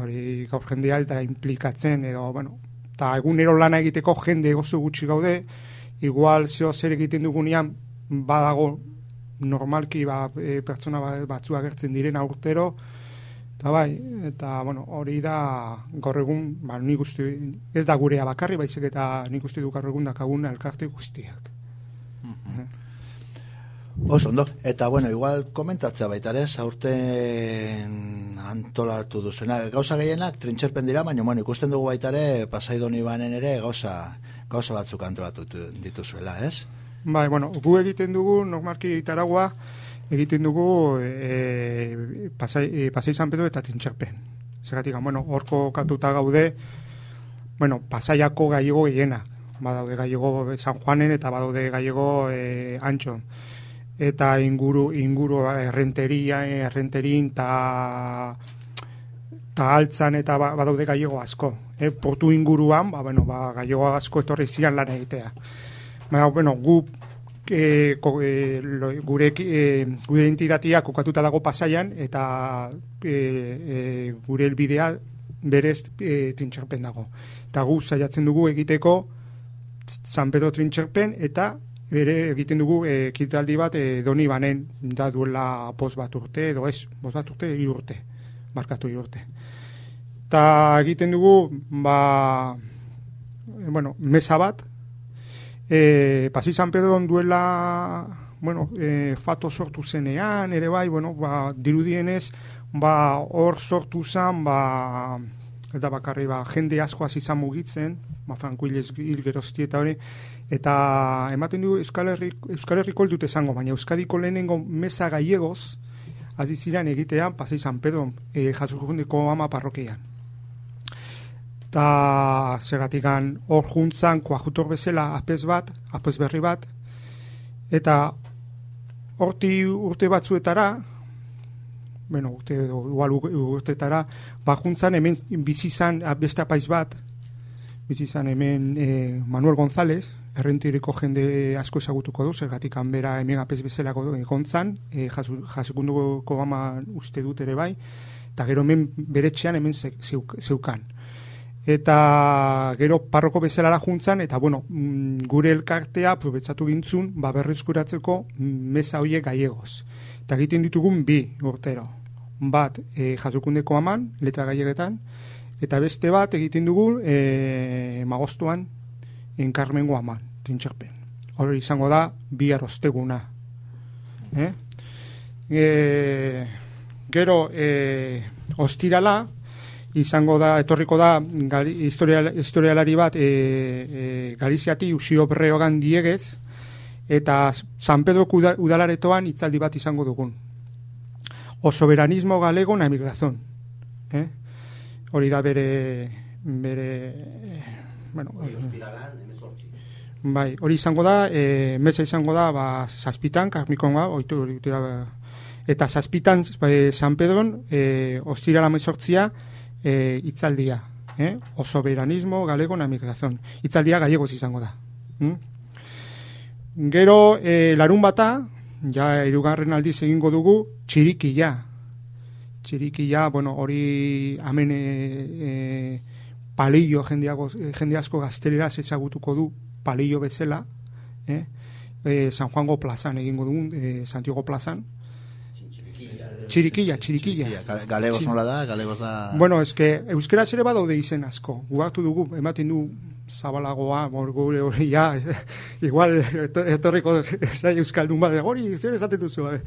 Hori gaur jendea eta implikatzen edo, bueno, eta egunero lana egiteko jende oso gutxi gaude, igual zeo zer egiten dugunean badago normalki ba, e, pertsona ba- batzu agertzen direna urtero, eta bai, eta bueno, hori da gaur egun, ba, nik uste, ez da gurea bakarri, baizik eta nik uste du gaur egun dakagun elkarte guztiak.
Oso, ondo. Eta, bueno, igual komentatzea baita ere, aurten antolatu duzuna. Gauza gehienak trintxerpen dira, baina, bueno, ikusten dugu baita ere, pasaidoni banen ere, gauza, gauza batzuk antolatu ditu- dituzuela, ez?
Bai, bueno, gu egiten dugu, normalki itaragua, egiten dugu e, pasai, e, pasai San Pedro eta tintxerpen. Zergatik, bueno, horko katuta gaude, bueno, pasaiako gaiego gehiena. Badaude gaiego San Juanen eta badaude gaiego e, Antxon. Eta inguru, inguru errenteria, errenterin eta eta altzan eta ba- badaude gaiego asko. E, portu inguruan, ba, bueno, ba, gaiego asko etorri zian lan egitea. Baina, bueno, gu e, ko, e, lo, gure, e, gure identitatea kokatuta dago pasaian eta e, e, gure elbidea berez e, trintxerpen dago. Eta gu saiatzen dugu egiteko San Pedro trintxerpen eta bere egiten dugu e, ekitaldi bat e, doni banen da duela post bat urte edo ez, post bat urte, hiru urte markatu urte eta egiten dugu ba bueno, mesa bat. E, Pasi San Pedro duela bueno, e, fato sortu zenean ere bai, bueno, ba, dirudienez ba, hor sortu zen ba, eta bakarri ba, jende asko hasi izan mugitzen ba, frankuilez hil gerozti eta hori. Eta ematen du Euskal, Herri, Euskal Herriko dute esango, baina Euskadiko lehenengo mesa gaiegoz hasi ziren egitean Pasi San Pedro e, jasukundeko ama parrokian eta zeratikan hor juntzan koajutor bezala apez bat, apez berri bat, eta horti urte batzuetara, bueno, urte, igual u- urteetara, ba juntzan hemen bizizan beste apaiz bat, bizizan hemen eh, Manuel González, errentiriko jende asko ezagutuko du, zergatik bera hemen apez bezalako gontzan, e, jasukunduko ama uste dut ere bai, eta gero hemen beretxean hemen ze- zeuk- zeukan eta gero parroko bezelara juntzan, eta bueno, mm, gure elkartea aprobetsatu gintzun, ba berreskuratzeko mm, mesa hoiek gaiegoz. Eta egiten ditugun bi urtero. Bat, e, jasokundeko aman, letra gaiegetan, eta beste bat egiten dugu e, magostuan, enkarmengo aman, trintxerpen. Hori izango da, bi arrosteguna. Eh? E, gero, e, ostirala, izango da, etorriko da, gali, historial, historialari bat, e, e, Galiziati usio breogan diegez, eta San Pedro uda, udalaretoan itzaldi bat izango dugun. O soberanismo galego na emigración. Eh? Hori da bere, bere, bueno, Bai, hori izango da, e, mesa izango da, ba, zazpitan, karmikonga, oitu, oitu, eta zazpitan, e, San Pedron, e, ostira la mezortzia, e, itzaldia, eh? oso beranismo, galego, na migración. Itzaldia gallegoz izango da. Hm? Gero, e, larun bata, ja, irugarren aldiz egingo dugu, txirikia. Txirikia, bueno, hori, amen, e, e, palillo jendeago, jende asko gazteleraz ezagutuko du, palillo bezala, eh? E, San Juango plazan egingo dugun, e, Santiago plazan. Txirikia, txirikia.
Galegos nola da, galegos da...
Bueno, es que euskera ere badaude izen asko. Gugatu dugu, ematen du zabalagoa, mor gure hori, ja, <laughs> igual, etorriko <laughs> zai euskaldun bat, hori, zer esaten duzu, eh?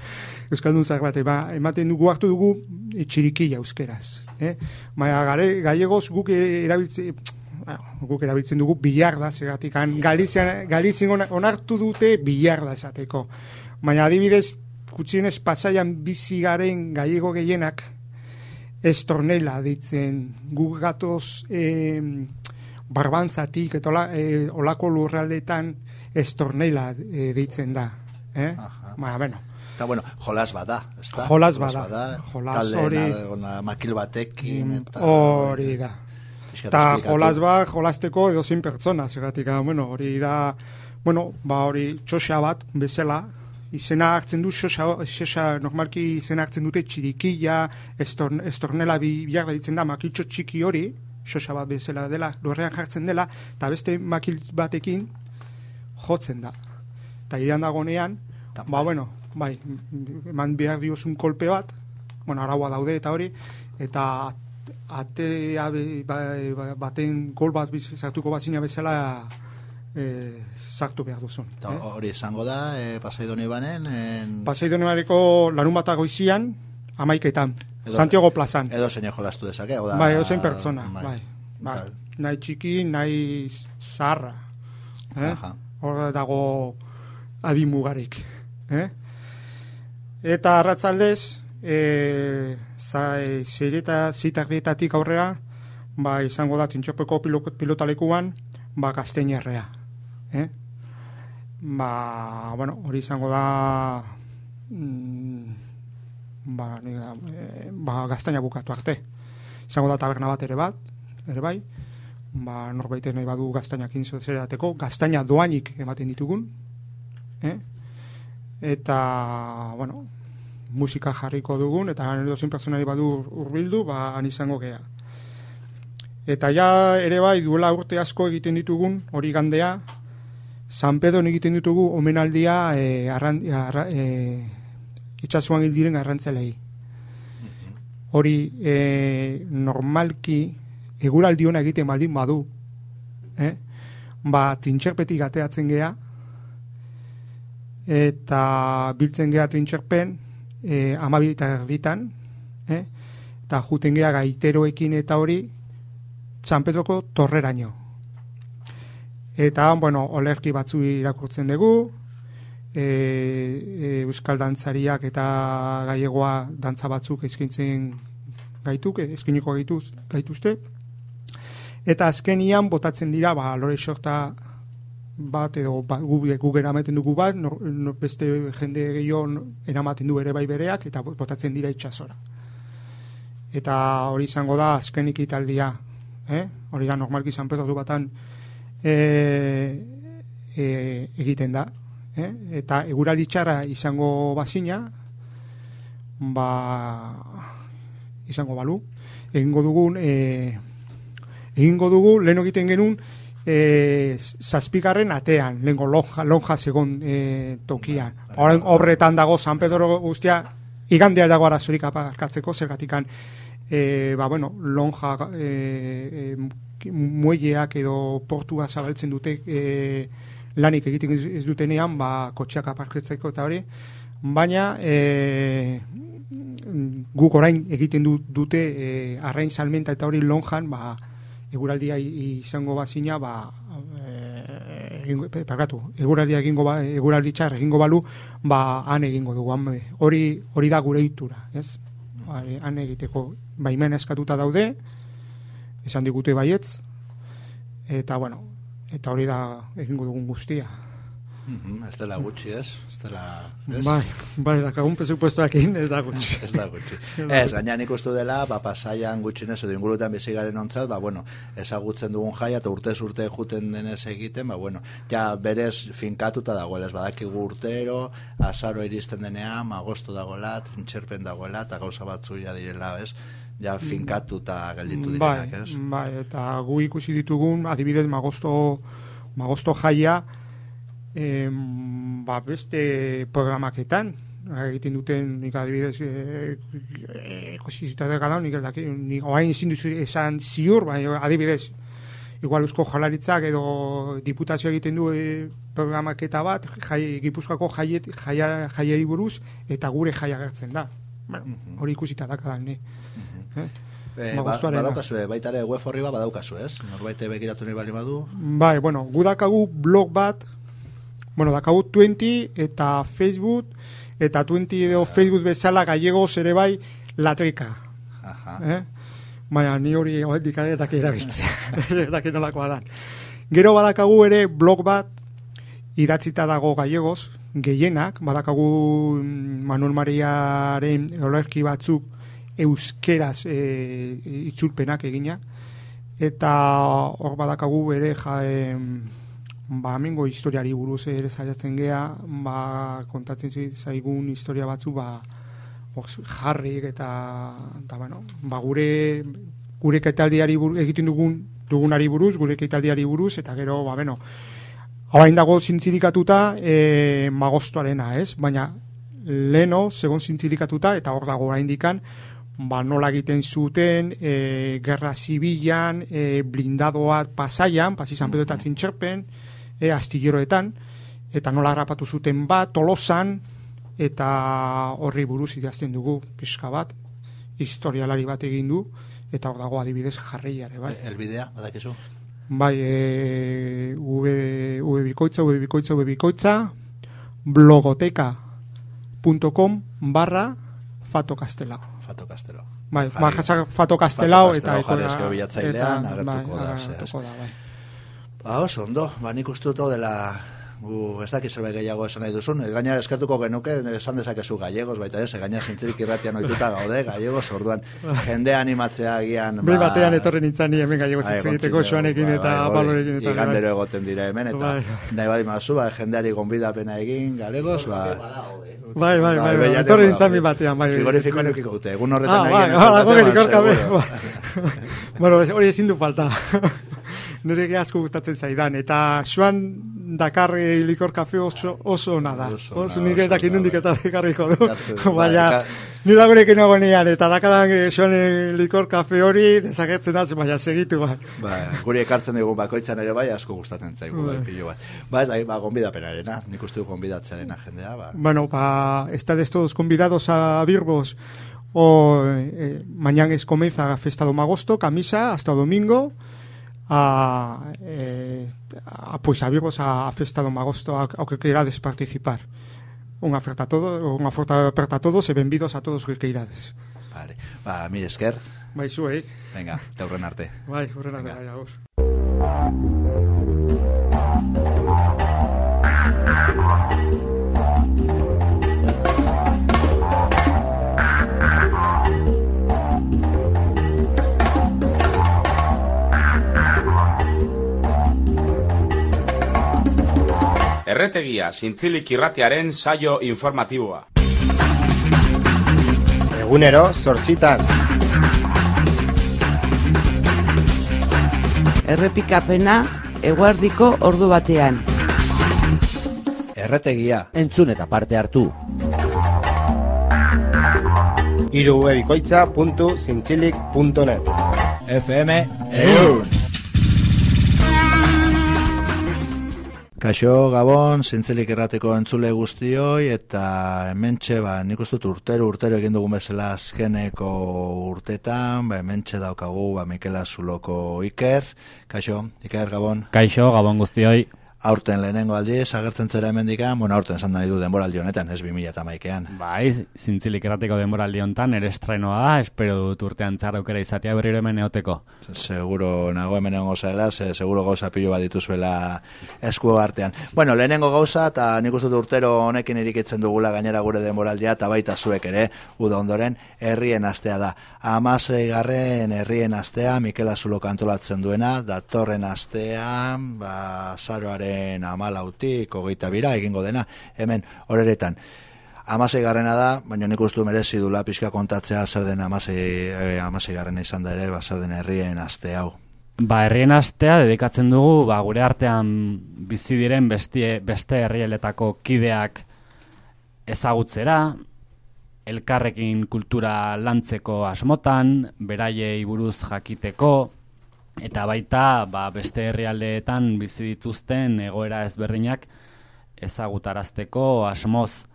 euskaldun zak bat, ba, ematen dugu hartu dugu e, txirikia euskeraz. Eh? Baina, gale, gallegoz guk erabiltzen, guk erabiltzen dugu bilarda, zeratik, Galizian, Galizian onartu dute bilarda esateko. Baina, adibidez, gutxienez pasaian bizi garen gallego gehienak estornela ditzen guk gatoz eh, barbantzatik eta ola, eh, olako lurraldetan estornela eh, ditzen da eh? ba, bueno
Eta, bueno, jolas bada, ez da?
Jolas bada. Jolas hori...
makil batekin, eta...
Hori da. Eta jolas ba, jolasteko edo zin pertsona, zeratik, bueno, hori da... Bueno, ba, hori txoxa bat, bezala, izena hartzen du xosa, xosa normalki izena hartzen dute txirikilla, estorn, estornela bi, biak ditzen da makitxo txiki hori, xosa bat bezala dela, lorrean jartzen dela, eta beste makil batekin jotzen da. Eta irean dagonean, ba bueno, bai, eman behar diozun kolpe bat, bueno, araua daude eta hori, eta atea baten gol bat zartuko bat zina bezala e, sartu behar duzun.
Ta, eh? Hori esango da, e, Pasaidoni banen? En...
Pasaidoni baneko larun bat agoizian, amaiketan, edo, Santiago plazan.
Edo zein jolastu dezake, da...
Bai, edo zein pertsona, bai. bai. bai. Nahi txiki, nahi zarra. Eh? Hor dago adimugarik. Eh? Eta arratzaldez, e, zai, zireta zitardietatik aurrera, ba, izango da, tintxopeko pilotalekuan, ba, gazteinerrea. Eh? Ba, bueno, hori izango da mm, ba, nire, e, ba, gaztaina bukatu arte. Izango da taberna bat ere bat, ere bai, ba, norbaiten nahi badu gaztainak zerateko, gaztaina doainik ematen ditugun, eh? eta, bueno, musika jarriko dugun, eta nire dozin personari badu urbildu, ba, han izango gea. Eta ja ere bai duela urte asko egiten ditugun, hori gandea, San Pedro egiten ditugu omenaldia e, arran, arra, e, itxasuan hil diren garrantzelei. Hori e, normalki eguraldi hona egiten baldin badu, eh? ba tintxerpetik gateatzen gea, eta biltzen gea tintxerpen e, amabita erditan, eh? eta juten gea gaiteroekin eta hori San Pedroko torreraino. Eta, bueno, olerki batzu irakurtzen dugu, e, e, Euskal Dantzariak eta Gaiegoa dantza batzuk eskintzen gaituk, eskiniko gaituz, gaituzte. Eta azkenian botatzen dira, ba, lore sorta bat, edo ba, gu, gu eramaten dugu bat, no, beste jende gehiago eramaten du ere bai bereak, eta botatzen dira itxasora. Eta hori izango da, azkenik italdia, eh? hori da, normalki San Pedro batan, e, e, egiten da. Eh? Eta eguraldi txarra izango bazina, ba, izango balu, egingo dugun, e, egingo dugu, lehen egiten genuen, e, zazpikarren atean, lehenko lonja, lonja segon e, tokian. Horren obretan dago San Pedro guztia, igandea dago arazorik aparkatzeko, zergatikan, e, ba, bueno, lonja e, e, muelleak edo portua zabaltzen dute e, lanik egiten ez dutenean ba, kotxeak aparketzeko eta hori baina e, guk orain egiten du, dute e, arrain salmenta eta hori lonjan, ba, eguraldia izango bazina, ba, e, egingo, parkatu, eguraldia egingo ba, eguraldi txar egingo balu, ba, han egingo dugu, han, hori, hori da gure itura, ez? Ba, han egiteko, baimena eskatuta daude, esan digute baietz, eta, bueno, eta hori da egingo dugun guztia.
Mhm, Ez dela gutxi, ez? Ez dela... ez?
Bai, bai, dakagun presupuestoakin <laughs> ez da gutxi.
ez da gutxi. Ez, gaina nik uste dela, ba, pasaian gutxinez edo ingurutan bizi garen ontzat, ba, bueno, ezagutzen dugun jaia, eta urtez urte juten denez egiten, ba, bueno, ja berez finkatuta dagoela, ez badakigu urtero, azaro iristen denean, agosto dagoela, trintxerpen dagoela, eta gauza batzu ja direla, ez? Ja finkatuta gelditu
bai,
direnak, ez?
bai, eta gu ikusi ditugun, adibidez, magosto, magosto jaia, em, ba, beste programaketan, egiten duten, nik adibidez, e, e, ikusi zitate gara, nik ez dakit, nik oain ezin duzu esan ziur, bai, adibidez, igual eusko jalaritzak edo diputazio egiten du e, programaketa bat, jai, gipuzkoako jaiet, jaia, jaiari buruz, eta gure jaia gertzen da. Bueno, hori ikusita dakadan, ne? Eh?
Eh, ba, badaukazue, baita ere web horri bat badaukazu, ez? Norbait begiratu nahi bali badu,
Bai, bueno, gu dakagu blog bat, bueno, dakagu 20 eta Facebook, eta 20 edo Facebook bezala gallegoz ere bai latrika.
Aha.
Eh? Baina, ni hori horretik adetak erabiltzea, <laughs> daki nolakoa dan. Gero badakagu ere blog bat, idatzita dago gallegoz, gehienak, badakagu mm, Manuel Mariaren olerki batzuk euskeraz e, itzulpenak egina, eta hor badakagu ere ja, em, ba, hemengo historiari buruz ere saiatzen gea, ba, kontatzen zaigun historia batzu, ba, jarrik eta, eta bueno, ba, gure gure ekitaldiari buru, egiten dugun dugunari buruz, gure ekitaldiari buruz, eta gero, ba, beno, Hain dago zintzirikatuta e, magostoarena, ez? Baina leno, segon zintzirikatuta, eta hor dago oraindikan, ba, nola egiten zuten, e, gerra zibilan, e, blindadoa pasaian, pasi San Pedro eta Trintxerpen, e, astilleroetan, eta nola harrapatu zuten bat, tolosan, eta horri buruz idazten dugu pixka bat, historialari bat egin du, eta hor dago adibidez jarriare, bai.
elbidea, badakizu?
Bai, e, ube, ube bikoitza, ube bikoitza, ube bikoitza, blogoteka.com barra Fato Castelao.
Fato Castelao.
Bai, marjatza Fato Castelao eta...
Eske bilatzailean
eta-
agertuko
bai,
da,
agertuko da, bai.
Ba, oso, ondo, ba, nik uste dut dela gu, ez dakit zerbait gehiago esan nahi duzun, e, gaina eskertuko genuke, esan dezakezu gallegos, baita ez, e, gaina zintzirik irratian ohituta gaude, gallegos, orduan, <laughs> jende animatzea agian,
Behin batean etorri nintzen ni hemen gaiego
Bai,
zitz egiteko Joanekin
bai,
eta
bai,
Pablorekin eta...
Igandero egoten dira hemen, eta
Bai.
nahi badi mazu, ba, jendeari gonbidapena egin, galegos, ba...
Bai, bai, bai, bai, etorri nintzen
bai.
mi batean, bai.
Frigorifikoan eukiko dute, egun horretan
bai, ah, dago
ez
likor kabe.
seguro. <laughs>
bueno, hori ezin du falta. <laughs> Nire asko gustatzen zaidan. Eta Joan Dakar eh, likor kafe oso, oso ona da. Oso, oso nik eta kinundik eta ekarriko du. <laughs> Baina,
bai,
ni lagurekin nagoenean, eta dakadan eh, Joan eh, likor kafe hori, desagertzen datzen, baina segitu bai.
Ba, guri ekartzen dugu bakoitzan ere bai asko gustatzen zaigu bai,
Bai.
pilo bat. Ba, ez da, ba, gonbidapenarena, nik uste du gonbidatzearena jendea, ba.
Bueno, pa, estades todos convidados a Virbos. O, eh, mañana es comienza Festa de Magosto, camisa, hasta domingo. a, eh, a pois a vivos a, a festa do Magosto ao, ao que queirades participar. Unha oferta a todos, unha oferta aperta a todos e benvidos a todos que queirades.
Vale. Va, mi esker.
Bai, eh
Venga, te urrenarte.
Bai, urrenarte, bai, a vos.
Erretegia, zintzilik irratiaren saio informatiboa.
Egunero, sortxitan.
Errepikapena eguerdiko ordu batean.
Erretegia. Entzun eta parte hartu.
irubebikoitza.zintzilik.net
FM Eun.
Kaixo, Gabon, zintzelik errateko entzule guztioi, eta hementxe, ba, nik uste dut urtero, urtero egin dugun bezala azkeneko urtetan, ba, hementxe daukagu, ba, Mikela Zuloko Iker. Kaixo, Iker, Gabon.
Kaixo, Gabon guztioi.
Aurten lehenengo aldiz, agertzen zera hemendikan, bueno, aurten esan nahi du denboraldi honetan, ez 2000 eta maikean.
Bai, zintzilik errateko denboraldi honetan, ere estrenoa da, espero dut urtean txarraukera izatea berriro hemen eoteko.
Seguro, nago hemen egon zela, ze, seguro gauza pilo bat dituzuela esku artean. Bueno, lehenengo gauza, eta nik uste urtero honekin irikitzen dugula gainera gure denboraldia, eta baita zuek ere, uda ondoren, herrien astea da. Amasei garren herrien astea, Mikel Azulo kantolatzen duena, datorren astean, ba, zaroare urriaren amalautik, hogeita bira, egingo dena, hemen horeretan. Amasei garrena da, baina nik ustu merezi dula pixka kontatzea zer den amasei, eh, amasei garrena izan da ere, ba, zer den herrien aste hau.
Ba, herrien astea dedikatzen dugu, ba, gure artean bizi diren beste, beste herrieletako kideak ezagutzera, elkarrekin kultura lantzeko asmotan, beraiei buruz jakiteko, eta baita ba, beste herrialdeetan bizi dituzten egoera ezberdinak ezagutarazteko asmoz.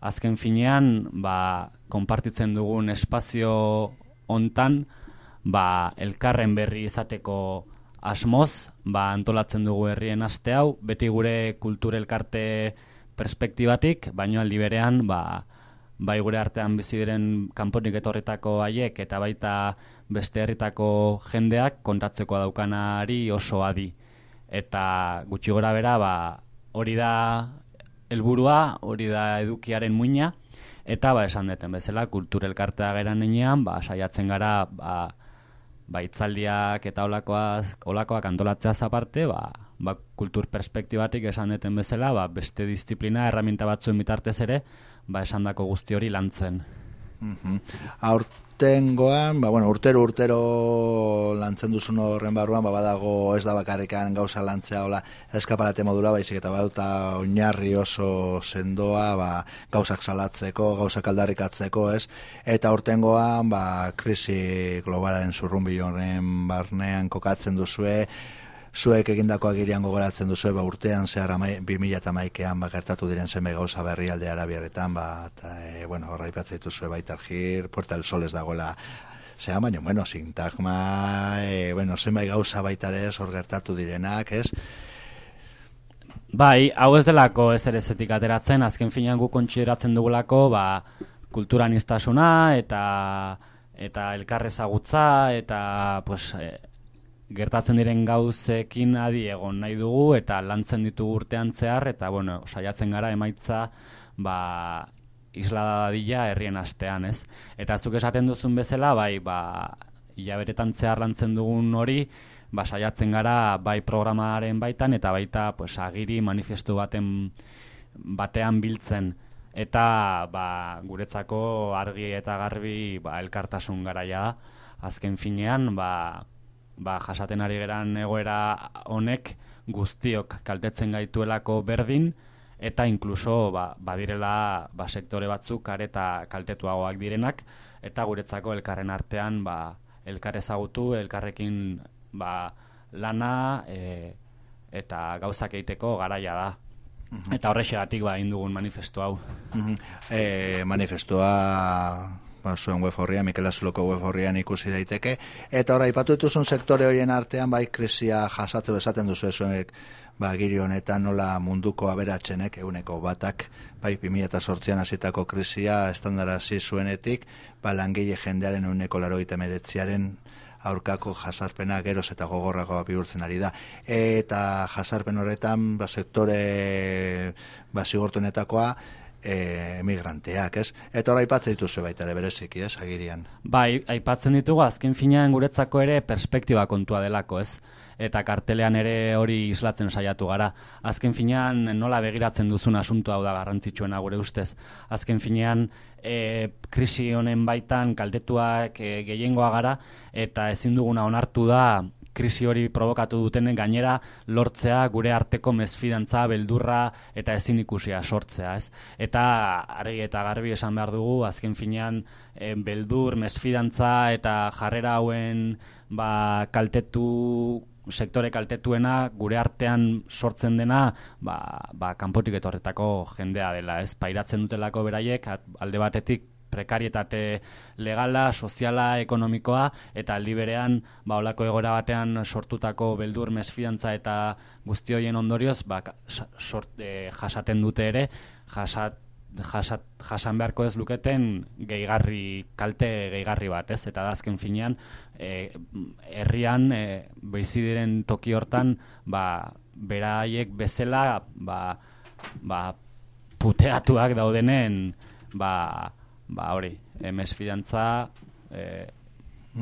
Azken finean ba, konpartitzen dugun espazio hontan ba, elkarren berri izateko asmoz ba, antolatzen dugu herrien aste hau beti gure kultur elkarte perspektibatik baino aldi berean ba, bai gure artean bizi diren kanponik etorritako haiek eta baita beste herritako jendeak kontatzeko daukanari oso adi. Eta gutxi gora bera, ba, hori da helburua, hori da edukiaren muina, eta ba, esan deten bezala, kulturelkartea geran nenean, ba, saiatzen gara, ba, ba itzaldiak eta olakoak, olakoak antolatzea zaparte, ba, ba, kultur perspektibatik esan deten bezala, ba, beste disiplina, erraminta batzuen bitartez ere, ba, esan dako guzti hori lantzen.
Mm -hmm. Aurtengoan, ba, bueno, urtero urtero lantzen duzun horren barruan, ba, badago ez da bakarrikan gauza lantzea hola eskaparate modura, baizik eta badauta oinarri oso sendoa, ba, gauzak salatzeko, gauzak aldarrikatzeko, ez? Eta urtengoan, ba, krisi globalaren zurrumbi horren barnean kokatzen duzue, zuek egindako agirian gogoratzen duzu ba urtean zehar 2011ean ba gertatu diren zenbait gauza berri alde arabiarretan ba e, bueno horra aipatzen dituzu baita Argir Puerta del Sol ez dagoela. Sea baina bueno sintagma e, bueno zenbait gauza baita ere hor gertatu direnak ez?
Bai, hau ez delako ez ere zetik ateratzen, azken finean gu kontsideratzen dugulako, ba, kulturanistasuna eta eta elkarrezagutza eta pues, e, gertatzen diren gauzekin adi egon nahi dugu eta lantzen ditugu urtean zehar eta bueno, saiatzen gara emaitza ba isla dadila herrien astean, ez? Eta zuk esaten duzun bezala, bai, ba ilaberetan zehar lantzen dugun hori, ba saiatzen gara bai programaren baitan eta baita pues agiri manifestu baten batean biltzen eta ba, guretzako argi eta garbi ba, elkartasun garaia da. Azken finean, ba, ba, jasaten ari geran egoera honek guztiok kaltetzen gaituelako berdin, eta inkluso ba, badirela ba, sektore batzuk areta kaltetuagoak direnak, eta guretzako elkarren artean ba, elkar ezagutu, elkarrekin ba, lana e, eta gauzak egiteko garaia da. Mhm. Eta horrexegatik ba, indugun manifestu hau.
Mm e, manifestua ba, zuen web horrian, Mikel Azuloko web horrian ikusi daiteke. Eta ora ipatu dituzun sektore horien artean, bai, krisia jasatze bezaten duzu zuenek, ba, giri honetan nola munduko aberatzenek, euneko batak, bai, 2008an hasitako krisia estandarazi zuenetik, ba, langile jendearen euneko laroite meretziaren aurkako jasarpena geroz eta gogorragoa bihurtzen ari da. Eta jasarpen horretan, ba, sektore ba, zigortunetakoa, e, emigranteak, ez? Eta hori aipatzen dituzu baita ere bereziki, ez, agirian?
Bai, aipatzen ditugu azken finean guretzako ere perspektiba kontua delako, ez? Eta kartelean ere hori islatzen saiatu gara. Azken finean nola begiratzen duzun asuntu hau da garrantzitsuena gure ustez. Azken finean e, krisi honen baitan kaldetuak e, gehiengoa gara eta ezin duguna onartu da krisi hori provokatu dutenen gainera lortzea gure arteko mezfidantza, beldurra eta ezin ikusia sortzea, ez? Eta argi eta garbi esan behar dugu, azken finean e, beldur, mezfidantza eta jarrera hauen ba, kaltetu sektore kaltetuena gure artean sortzen dena ba, ba, kanpotik etorretako jendea dela, ez? Pairatzen dutelako beraiek alde batetik prekarietate legala, soziala, ekonomikoa eta aldi berean ba holako egoera batean sortutako beldur mesfidantza eta guzti horien ondorioz ba sort, eh, jasaten dute ere jasat jasat, jasan beharko ez luketen gehigarri kalte gehigarri bat, ez? Eta da azken finean eh, herrian e, bizi diren toki hortan ba beraiek bezala ba, ba puteatuak daudenen ba ba hori, e, mesfidantza e,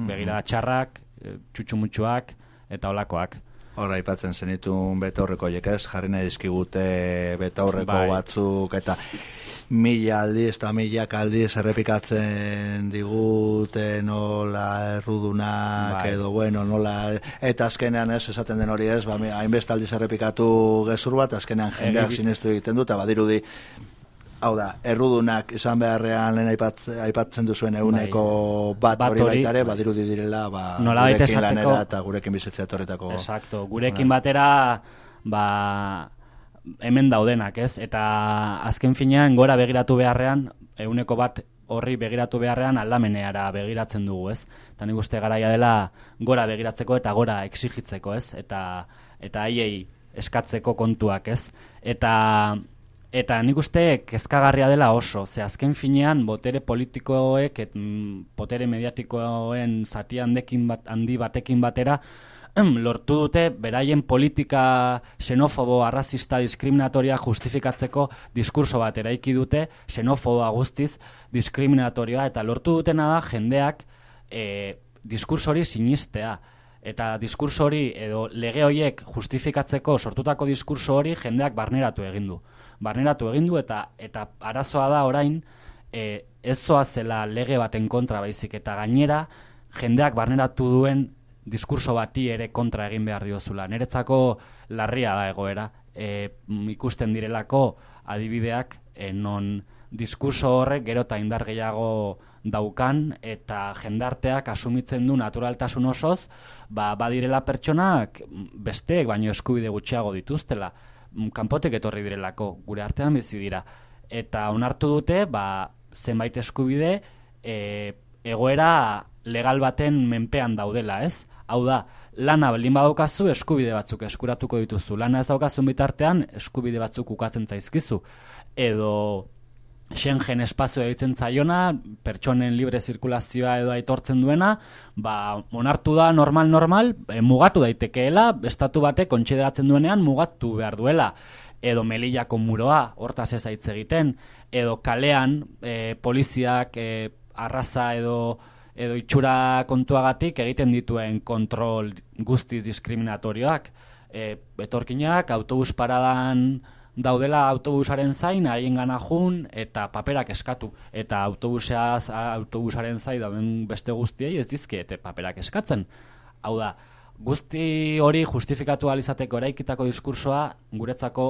begira txarrak, e, txutxumutxuak eta olakoak.
Horra, aipatzen zenitun betaurreko horiek ez, jarri nahi dizkigute betaurreko
Bai.
batzuk, eta mila aldiz eta milak aldiz errepikatzen digute nola errudunak
Bai.
edo bueno, nola eta azkenean ez esaten den hori ez, ba, hainbeste aldiz errepikatu gezur bat, azkenean jendeak
Egi-
sinestu egiten du, eta badirudi Hau da, errudunak izan beharrean lehen aipatz, aipatzen duzuen euneko bat,
Bat
hori baita ere,
bai.
badirudi direla ba,
Nolabait
gurekin
esateko-
lanera eta gurekin bizitzea etorretako.
Exacto, gurekin batera ba, hemen daudenak, ez? Eta azken finean gora begiratu beharrean, euneko bat horri begiratu beharrean aldameneara begiratzen dugu, ez? Eta nik uste garaia dela gora begiratzeko eta gora exigitzeko, ez? Eta eta haiei eskatzeko kontuak, ez? Eta Eta nik uste kezkagarria dela oso, ze azken finean botere politikoek, et, mm, botere mediatikoen zati handekin bat, handi batekin batera, lortu dute beraien politika xenofobo, arrazista, diskriminatoria justifikatzeko diskurso bat eraiki dute, xenofoboa guztiz, diskriminatorioa, eta lortu dutena da jendeak e, diskurso hori sinistea. Eta diskurso hori edo lege horiek justifikatzeko sortutako diskurso hori jendeak barneratu egin du. Barneratu egin du eta eta arazoa da orain e, ez zoazela lege baten kontra baizik eta gainera jendeak barneratu duen diskurso bati ere kontra egin behar diozula. Niretzako larria da egoera. E, ikusten direlako adibideak e, non diskurso horrek gero eta indar gehiago daukan eta jendarteak asumitzen du naturaltasun osoz, ba, badirela pertsonak besteek baino eskubide gutxiago dituztela, kanpotek etorri direlako, gure artean bizi dira. Eta onartu dute, ba, zenbait eskubide e, egoera legal baten menpean daudela, ez? Hau da, lana baldin badaukazu eskubide batzuk eskuratuko dituzu. Lana ez daukazun bitartean eskubide batzuk ukatzen zaizkizu. Edo Schengen espazio egiten zaiona, pertsonen libre zirkulazioa edo aitortzen duena, ba, onartu da normal-normal, e, mugatu daitekeela, estatu batek kontsideratzen duenean mugatu behar duela. Edo melillako muroa, hortaz ez aitz egiten, edo kalean e, poliziak e, arraza edo edo itxura kontuagatik egiten dituen kontrol guztiz diskriminatorioak. E, etorkinak autobus paradan daudela autobusaren zain, haien gana jun, eta paperak eskatu. Eta autobuseaz, autobusaren zain dauden beste guztiei ez dizkiete paperak eskatzen. Hau da, guzti hori justifikatu alizateko eraikitako diskursoa guretzako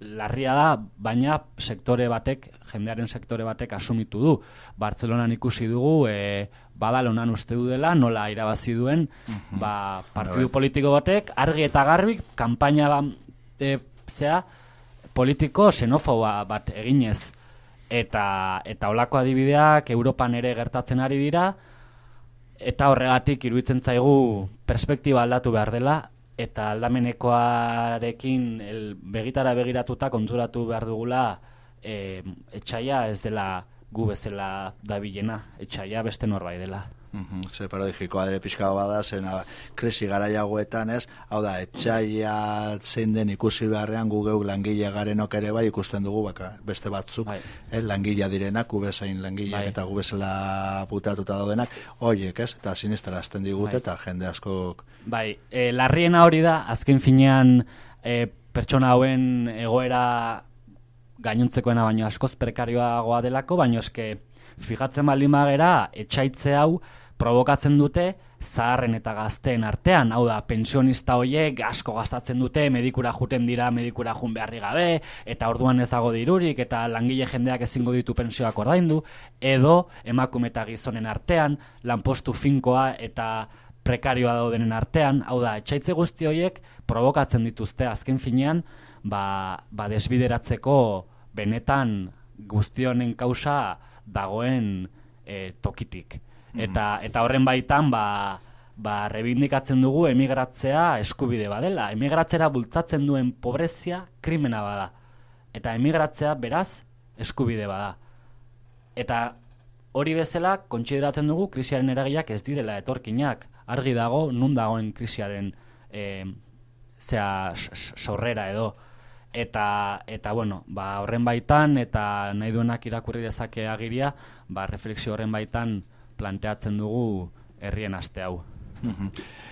larria da, baina sektore batek, jendearen sektore batek asumitu du. Bartzelonan ikusi dugu, e, badalonan uste du dela, nola irabazi duen, ba, partidu politiko batek, argi eta garbi, kanpaina ba, e, zea, politiko xenofoba bat eginez. Eta, eta olako adibideak Europan ere gertatzen ari dira, eta horregatik iruditzen zaigu perspektiba aldatu behar dela, eta aldamenekoarekin el, begitara begiratuta konturatu behar dugula e, etxaia ez dela gu bezala dabilena, etxaia beste norbait dela.
Mhm, Ze paradogikoa ere pixka bada, zen a, krisi garaiagoetan ez, hau da, etxaia zein den ikusi beharrean gu geuk langile garenok ere bai ikusten dugu baka, beste batzuk,
bai.
eh, langilea direnak, gu bezain langileak
Bai.
eta gu bezala putatuta daudenak, hoiek ez, eta sinestarazten digute
Bai.
eta jende askok
Bai, e, larriena hori da, azken finean e, pertsona hauen egoera gainontzekoena baino askoz prekarioagoa delako, baino eske fijatzen baldin bagera etxaitze hau provokatzen dute zaharren eta gazteen artean, hau da, pensionista hoiek asko gastatzen dute, medikura juten dira, medikura jun beharri gabe, eta orduan ez dago dirurik, eta langile jendeak ezingo ditu pensioak ordaindu, edo emakume eta gizonen artean, lanpostu finkoa eta prekarioa daudenen artean, hau da, etxaitze guzti horiek provokatzen dituzte azken finean, ba, ba desbideratzeko benetan guzti honen kausa dagoen e, tokitik. Eta, eta horren baitan, ba, ba, rebindikatzen dugu emigratzea eskubide badela. Emigratzera bultzatzen duen pobrezia krimena bada. Eta emigratzea beraz eskubide bada. Eta hori bezala kontsideratzen dugu krisiaren eragiak ez direla etorkinak. Argi dago nun dagoen krisiaren e, zea sorrera edo eta eta bueno, ba horren baitan eta nahi duenak irakurri dezake agiria, ba refleksio horren baitan planteatzen dugu herrien aste hau.